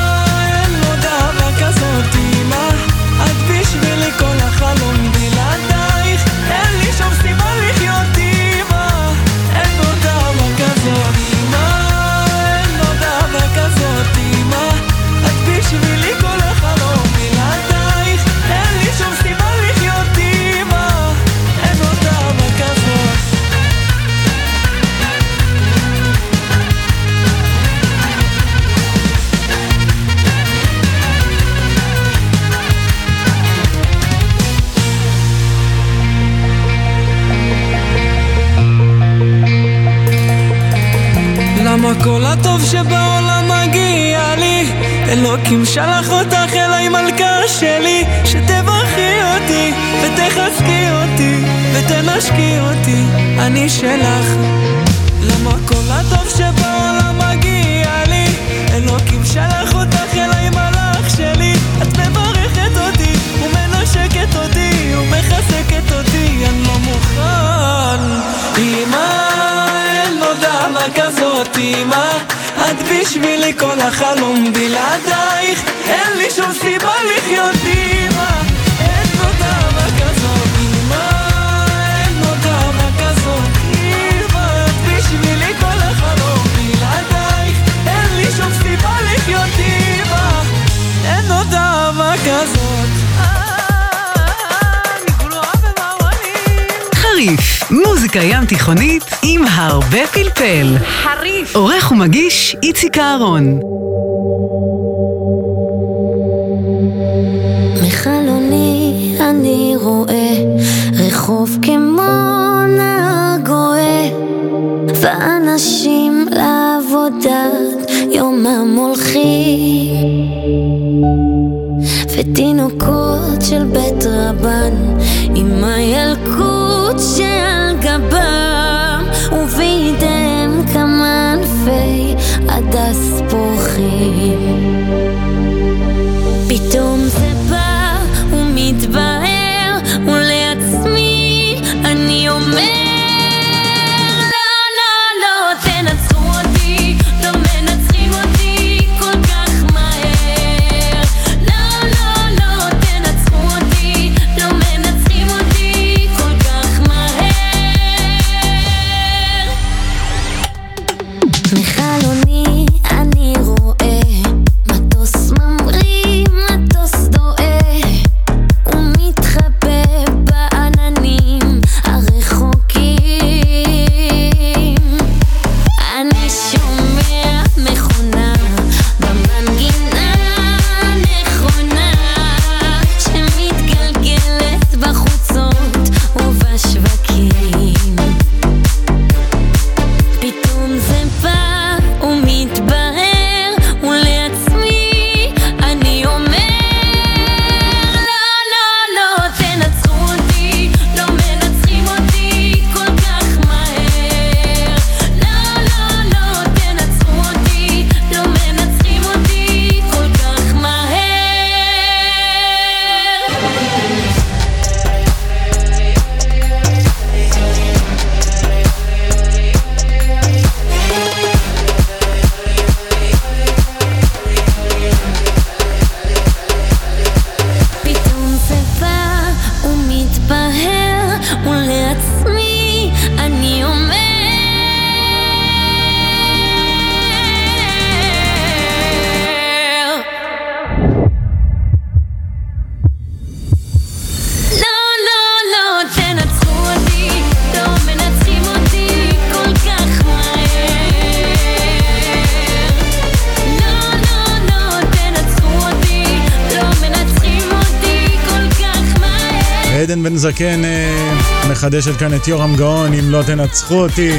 S1: כל הטוב שבעולם מגיע לי? אלוקים שלח אותך אליי מלכה שלי שתברכי אותי ותחזקי אותי ותנשקי אותי אני שלך למה כל הטוב שבעולם מגיע לי? אלוקים שלח אותך אמא את בשבילי כל החלום בלעדייך. אין לי שום סיבה לחיות אמא אין עוד אהבה כזאת אמא אין עוד אהבה כזאת אמא את בשבילי כל החלום בלעדייך. אין לי שום סיבה לחיות אמא אין עוד אהבה כזאת.
S3: חריף, מוזיקה ים תיכונית עם הרבה פלפל.
S18: חריף.
S3: עורך ומגיש איציק אהרון.
S2: מחלוני אני רואה רחוב כמו נהר גואה ואנשים לעבודת יומם הולכים ותינוקות של בית רבן עם הילקוט שעל
S4: מחדשת כאן את יורם גאון, אם לא תנצחו אותי.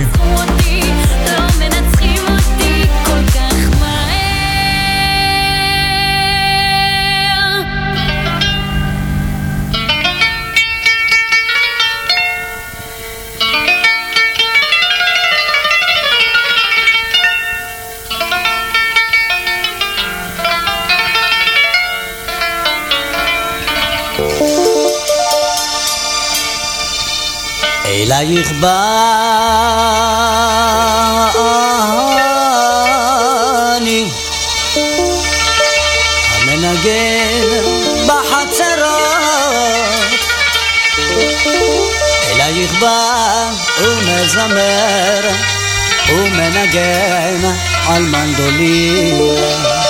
S27: באני המנגן בחצרות. אלייך בא ומזמר ומנגן על מנדולינה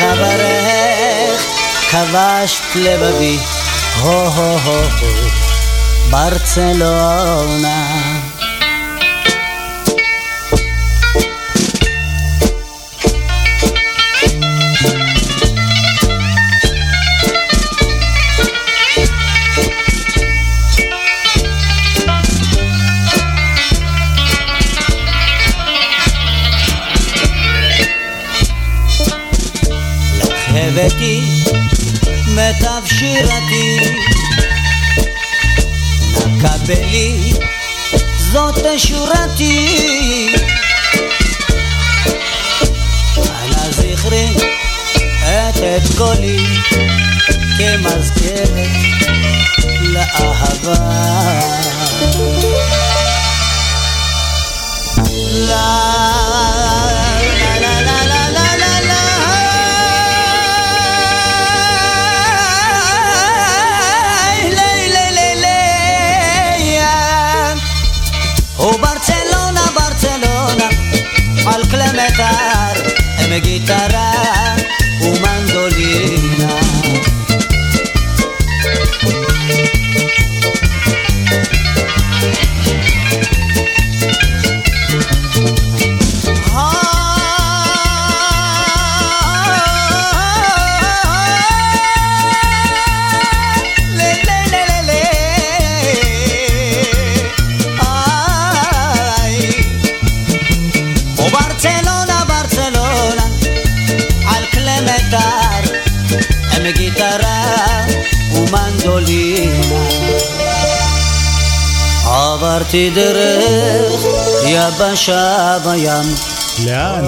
S27: עודך אברך, כבשת לבבי, הו הו הו, ברצלונה. שירתי. נא קבלי זאת שורתי עברתי דרך יבשה בים.
S4: לאן?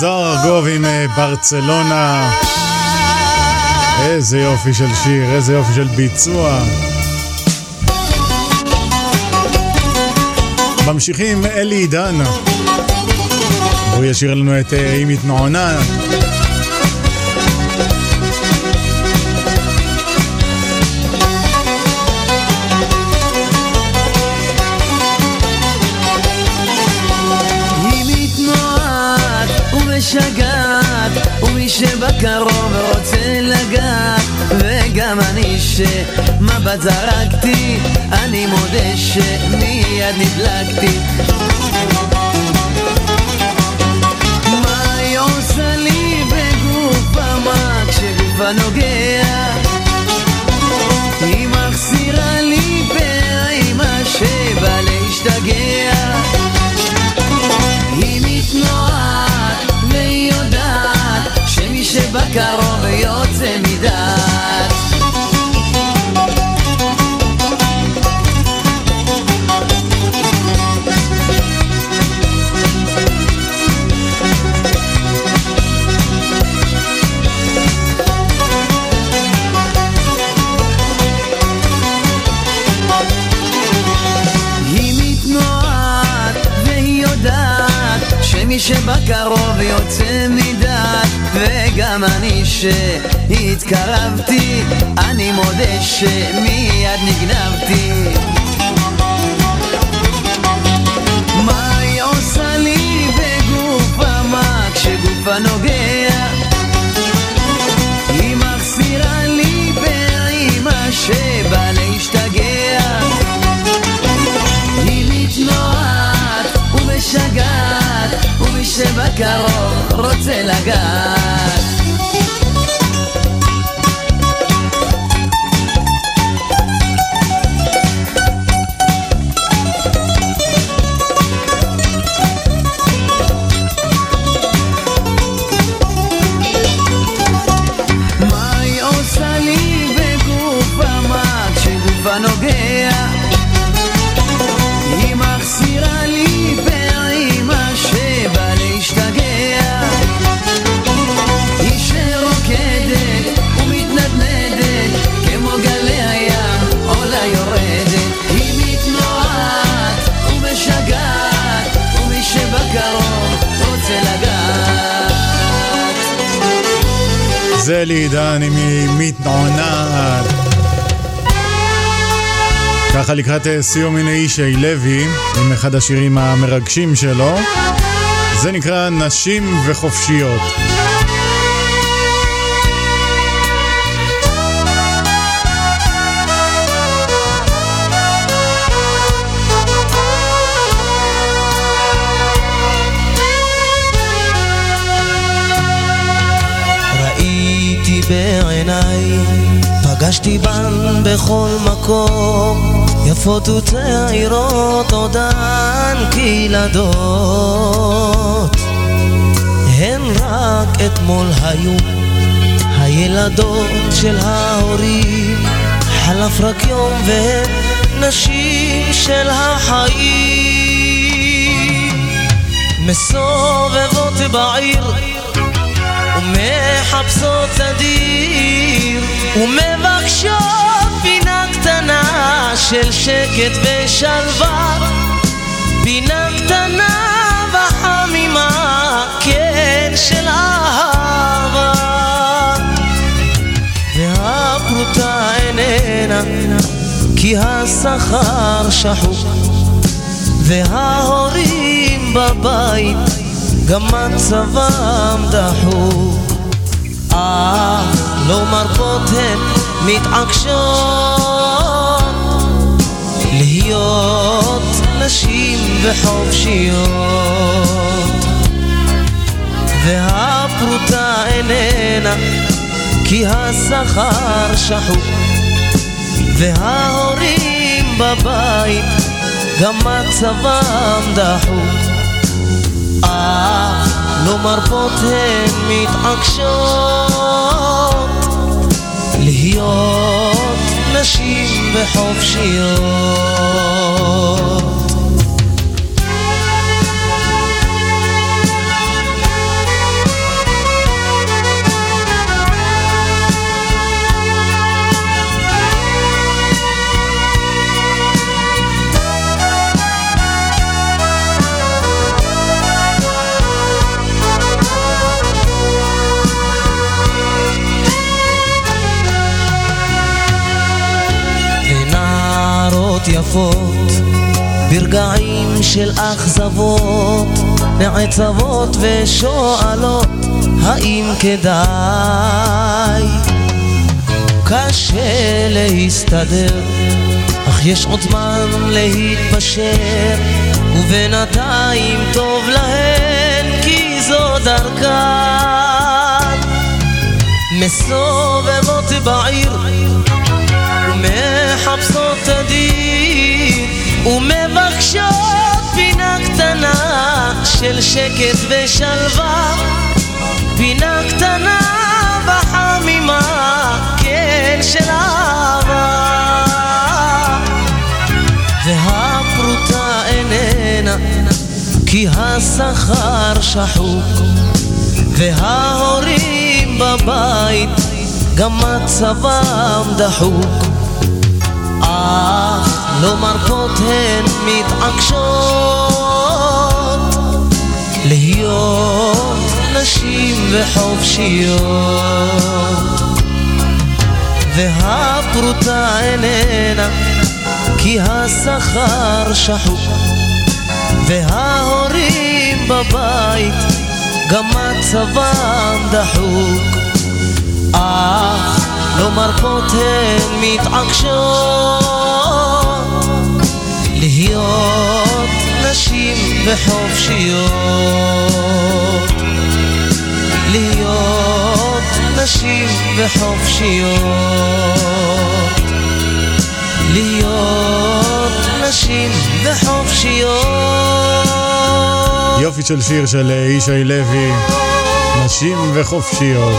S4: זוהר ארגוב עם אה, ברצלונה. איזה יופי של שיר, איזה יופי של ביצוע. ממשיכים אלי עידן. הוא ישיר לנו את אה, אם
S11: ומשגעת שבקרוב רוצה לגעת וגם אני שמבט זרקתי אני מודה שמיד נדלקתי המה כשגופה נוגע היא מחסירה לי פעימה שבא להשתגע. היא מתנועת והיא יודעת שמי שבקרוב יוצא מדעת שבקרוב יוצא מדעת וגם אני שהתקרבתי אני מודה שמיד נגנבתי. מה היא עושה לי בגופה מה כשגופה נוגע שבקרוב רוצה לגעת
S4: אם היא מתנענת. ככה לקראת אה, סיום הנה ישי לוי עם אחד השירים המרגשים שלו. זה נקרא נשים וחופשיות.
S7: פגשתי בן בכל מקום, יפות וצעירות עודן כילדות. הן רק אתמול היו הילדות של ההורים, חלף רק יום והן נשים של החיים. מסובבות בעיר ומחפשות תדיר ומבקשות פינה קטנה של שקט ושלווה. פינה קטנה וחמימה כן של אהבה. והפרוטה איננה כי השכר שחוק. וההורים בבית גם מצבם דחוק. אך לא מרפות הן מתעקשות להיות נשים וחופשיות. והפרוטה איננה כי השכר שחוק. וההורים בבית גם מצבם דחוק לא מרפות הן מתעקשות להיות נשים וחופשיות יפות ברגעים של אכזבות, נעצבות ושואלות, האם כדאי? קשה להסתדר, אך יש עוד זמן להתפשר, ובינתיים טוב להן, כי זו דרכן. מסובבות בעיר, ומחפשות תדיר, ומבקשות פינה קטנה של שקט ושלווה, פינה קטנה וחמימה, כן של אהבה. והפרוטה איננה, כי השכר שחוק, וההורים בבית, גם מצבם דחוק. אך לא מרפות הן מתעקשות להיות נשים וחופשיות. והפרוטה איננה, כי השכר שחוק, וההורים בבית, גם מצבם דחוק. אך לא מרפות הן מתעקשות להיות נשים וחופשיות. להיות נשים וחופשיות. להיות נשים וחופשיות.
S4: יופי של שיר של אה, ישי לוי, נשים וחופשיות.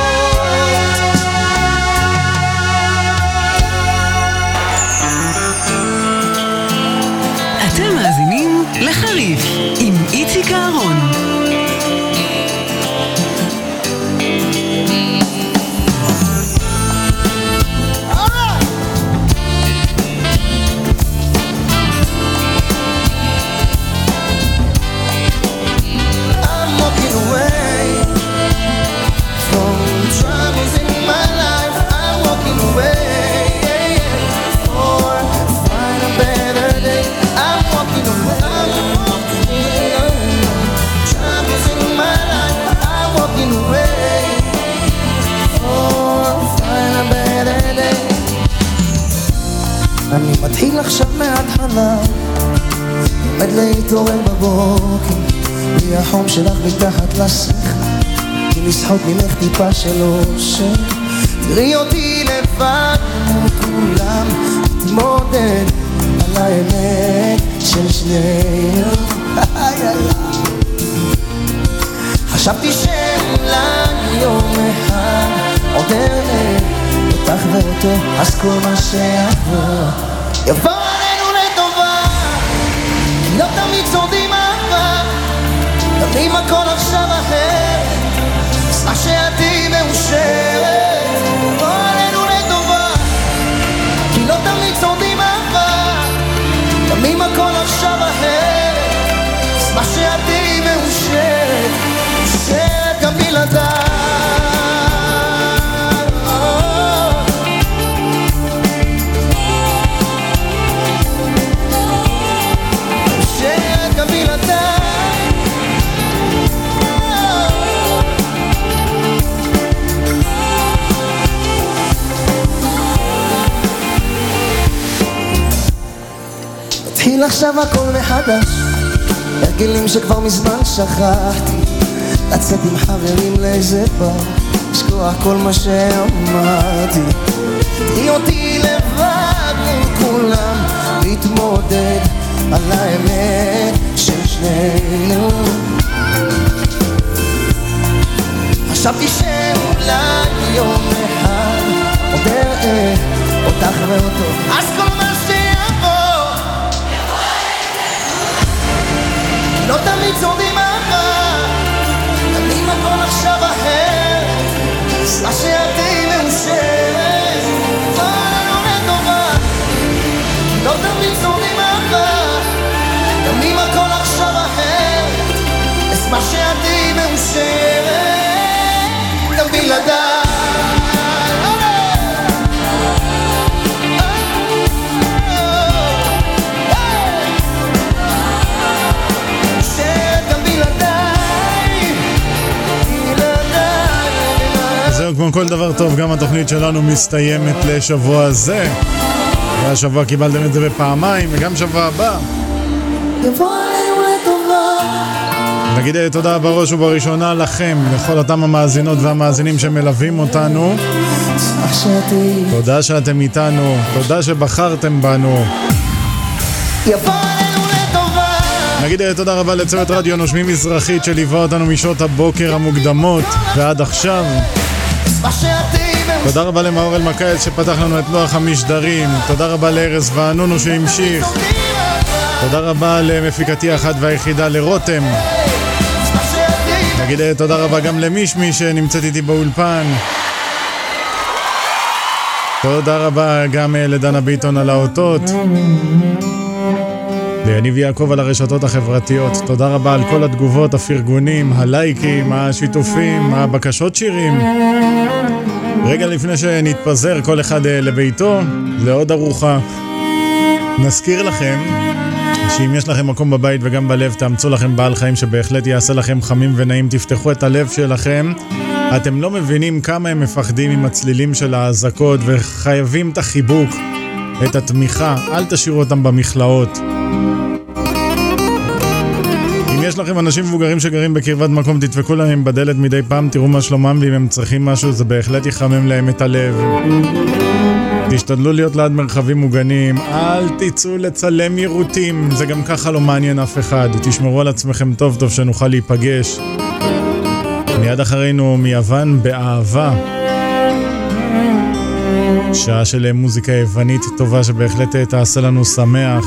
S13: להתעורר בבוקר. בלי החום שלך מתחת לשכל כי לסחוט ממך טיפה של אושר תראי אותי לבד מול כולם תתמודד על האמת של שנינו. חשבתי שאולי יום אחד עוד אראה אותך ואותו אז כל מה שיבוא יבוא לא תמיד שורדים אהבה גם אם הכל עכשיו אחר, אז מה שאת תהיי מאושרת, בוא עלינו לטובה, כי לא תמיד שורדים אהבה, גם אם הכל עכשיו אחר, אז מה שאת תהיי מאושרת, מאושרת גם בלעדיי. התחיל עכשיו הכל מחדש. הרגלים שכבר מזמן שכחתי. לצאת עם חברים לאיזה בר. לשכוח כל מה שאמרתי. תהי אותי לבד מול כולם. להתמודד על האמת של שנינו. חשבתי שאולי יום אחד עוד אראה אותך ואותו אז כל מה לא תמיד שורדים אהבה, תמיד הכל עכשיו אחר, מה שאת מאושרת, בוא לנו לטובה. לא תמיד שורדים אהבה, אם הכל עכשיו אחר, אז מה שאת מאושרת, גם בלעדיי.
S4: זהו, כמו כל דבר טוב, גם התוכנית שלנו מסתיימת לשבוע זה. והשבוע קיבלתם את זה בפעמיים, וגם שבוע הבא. נגיד אה, תודה בראש ובראשונה לכם, לכל אותם המאזינות והמאזינים שמלווים אותנו. תודה שאתם איתנו, תודה שבחרתם בנו. נגיד אה, תודה רבה לצוות רדיו נושמים מזרחית שליווה אותנו משעות הבוקר המוקדמות ועד עכשיו. תודה רבה למאור אלמקייס שפתח לנו את לוח המשדרים. תודה רבה לארז וענונו שהמשיך. תודה רבה למפיקתי האחת והיחידה לרותם. נגיד אה, תודה רבה גם למישמי שנמצאת איתי באולפן. תודה רבה גם אה, לדנה ביטון על האותות. ליניב יעקב על הרשתות החברתיות. תודה רבה על כל התגובות, הפרגונים, הלייקים, השיתופים, הבקשות שירים. רגע לפני שנתפזר כל אחד אה, לביתו, לעוד ארוחה. נזכיר לכם שאם יש לכם מקום בבית וגם בלב, תאמצו לכם בעל חיים שבהחלט יעשה לכם חמים ונעים, תפתחו את הלב שלכם. אתם לא מבינים כמה הם מפחדים עם הצלילים של האזעקות וחייבים את החיבוק, את התמיכה, אל תשאירו אותם במכלאות. יש לכם אנשים מבוגרים שגרים בקרבת מקום, תדפקו להם בדלת מדי פעם, תראו מה שלומם, ואם הם צריכים משהו, זה בהחלט יחמם להם את הלב. תשתדלו להיות ליד מרחבים מוגנים, אל תצאו לצלם יירוטים, זה גם ככה לא מעניין אף אחד. תשמרו על עצמכם טוב טוב שנוכל להיפגש. מיד אחרינו מיוון באהבה. שעה של מוזיקה יוונית טובה שבהחלט תעשה לנו שמח.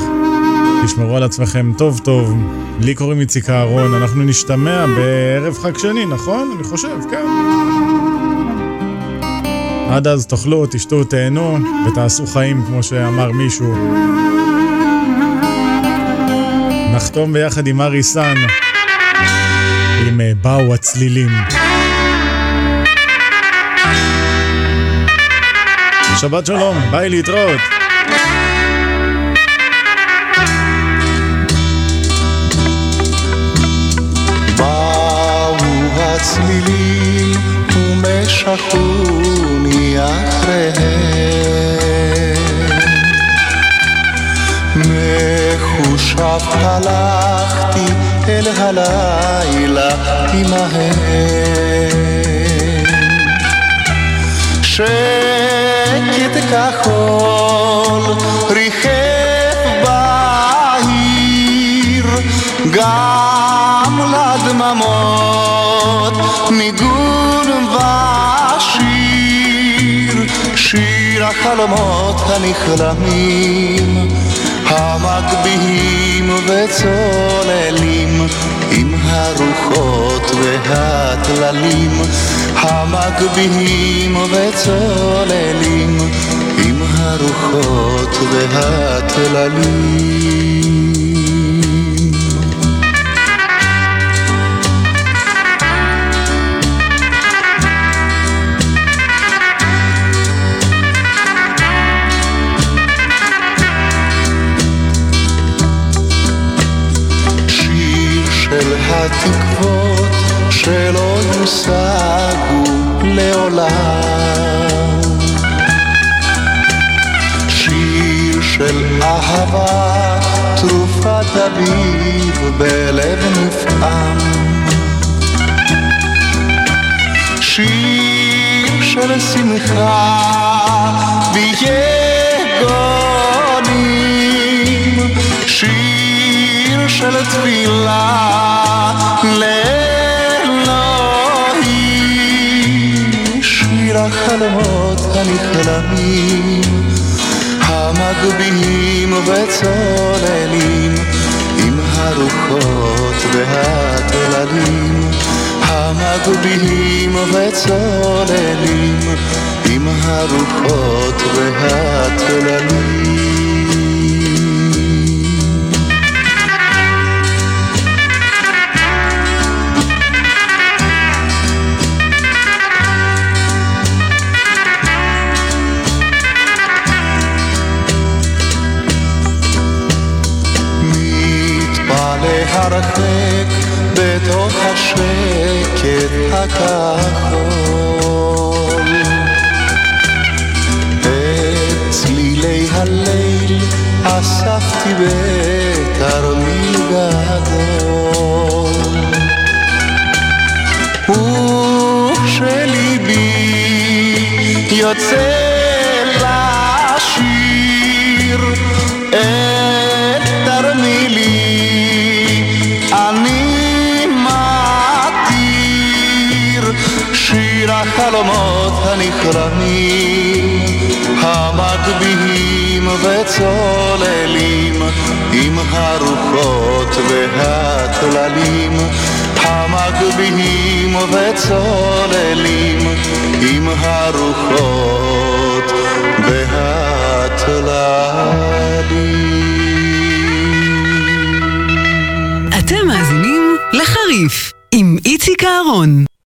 S4: תשמרו על עצמכם טוב טוב. לי קוראים איציק אהרון, אנחנו נשתמע בערב חג שני, נכון? אני חושב, כן. עד אז תאכלו, תשתו, תהנו ותעשו חיים כמו שאמר מישהו. נחתום ביחד עם ארי סאן עם אה, באו הצלילים. שבת שלום, ביי להתראות.
S28: הצלילים ומשכוני אחריהם מחושב הלכתי אל הלילה עמהם. שקט כחול ריחף בעיר גם לדממות ניגון ושיר שיר החלומות הנכלמים המגביהים וצוללים עם הרוחות והטללים המגביהים וצוללים עם הרוחות והטללים התקוות שלא יושגו לעולם. שיר של אהבה תרופת אביב בלב נפעם. שיר של שמחה ויגונים שיר של תפילה לאלוהים. שיר החלומות הנכלמים המגביהים וצוללים עם הרוחות והטללים המגביהים וצוללים עם הרוחות והטללים מתרחק בתוך השקט הכחול. את צלילי הליל אספתי בתרמיל גדול. וכשליבי יוצא החלומות הנכרמים המגביהים וצוללים עם הרוחות והטללים המגביהים וצוללים עם הרוחות והטללים
S3: אתם מאזינים לחריף עם איציק אהרון.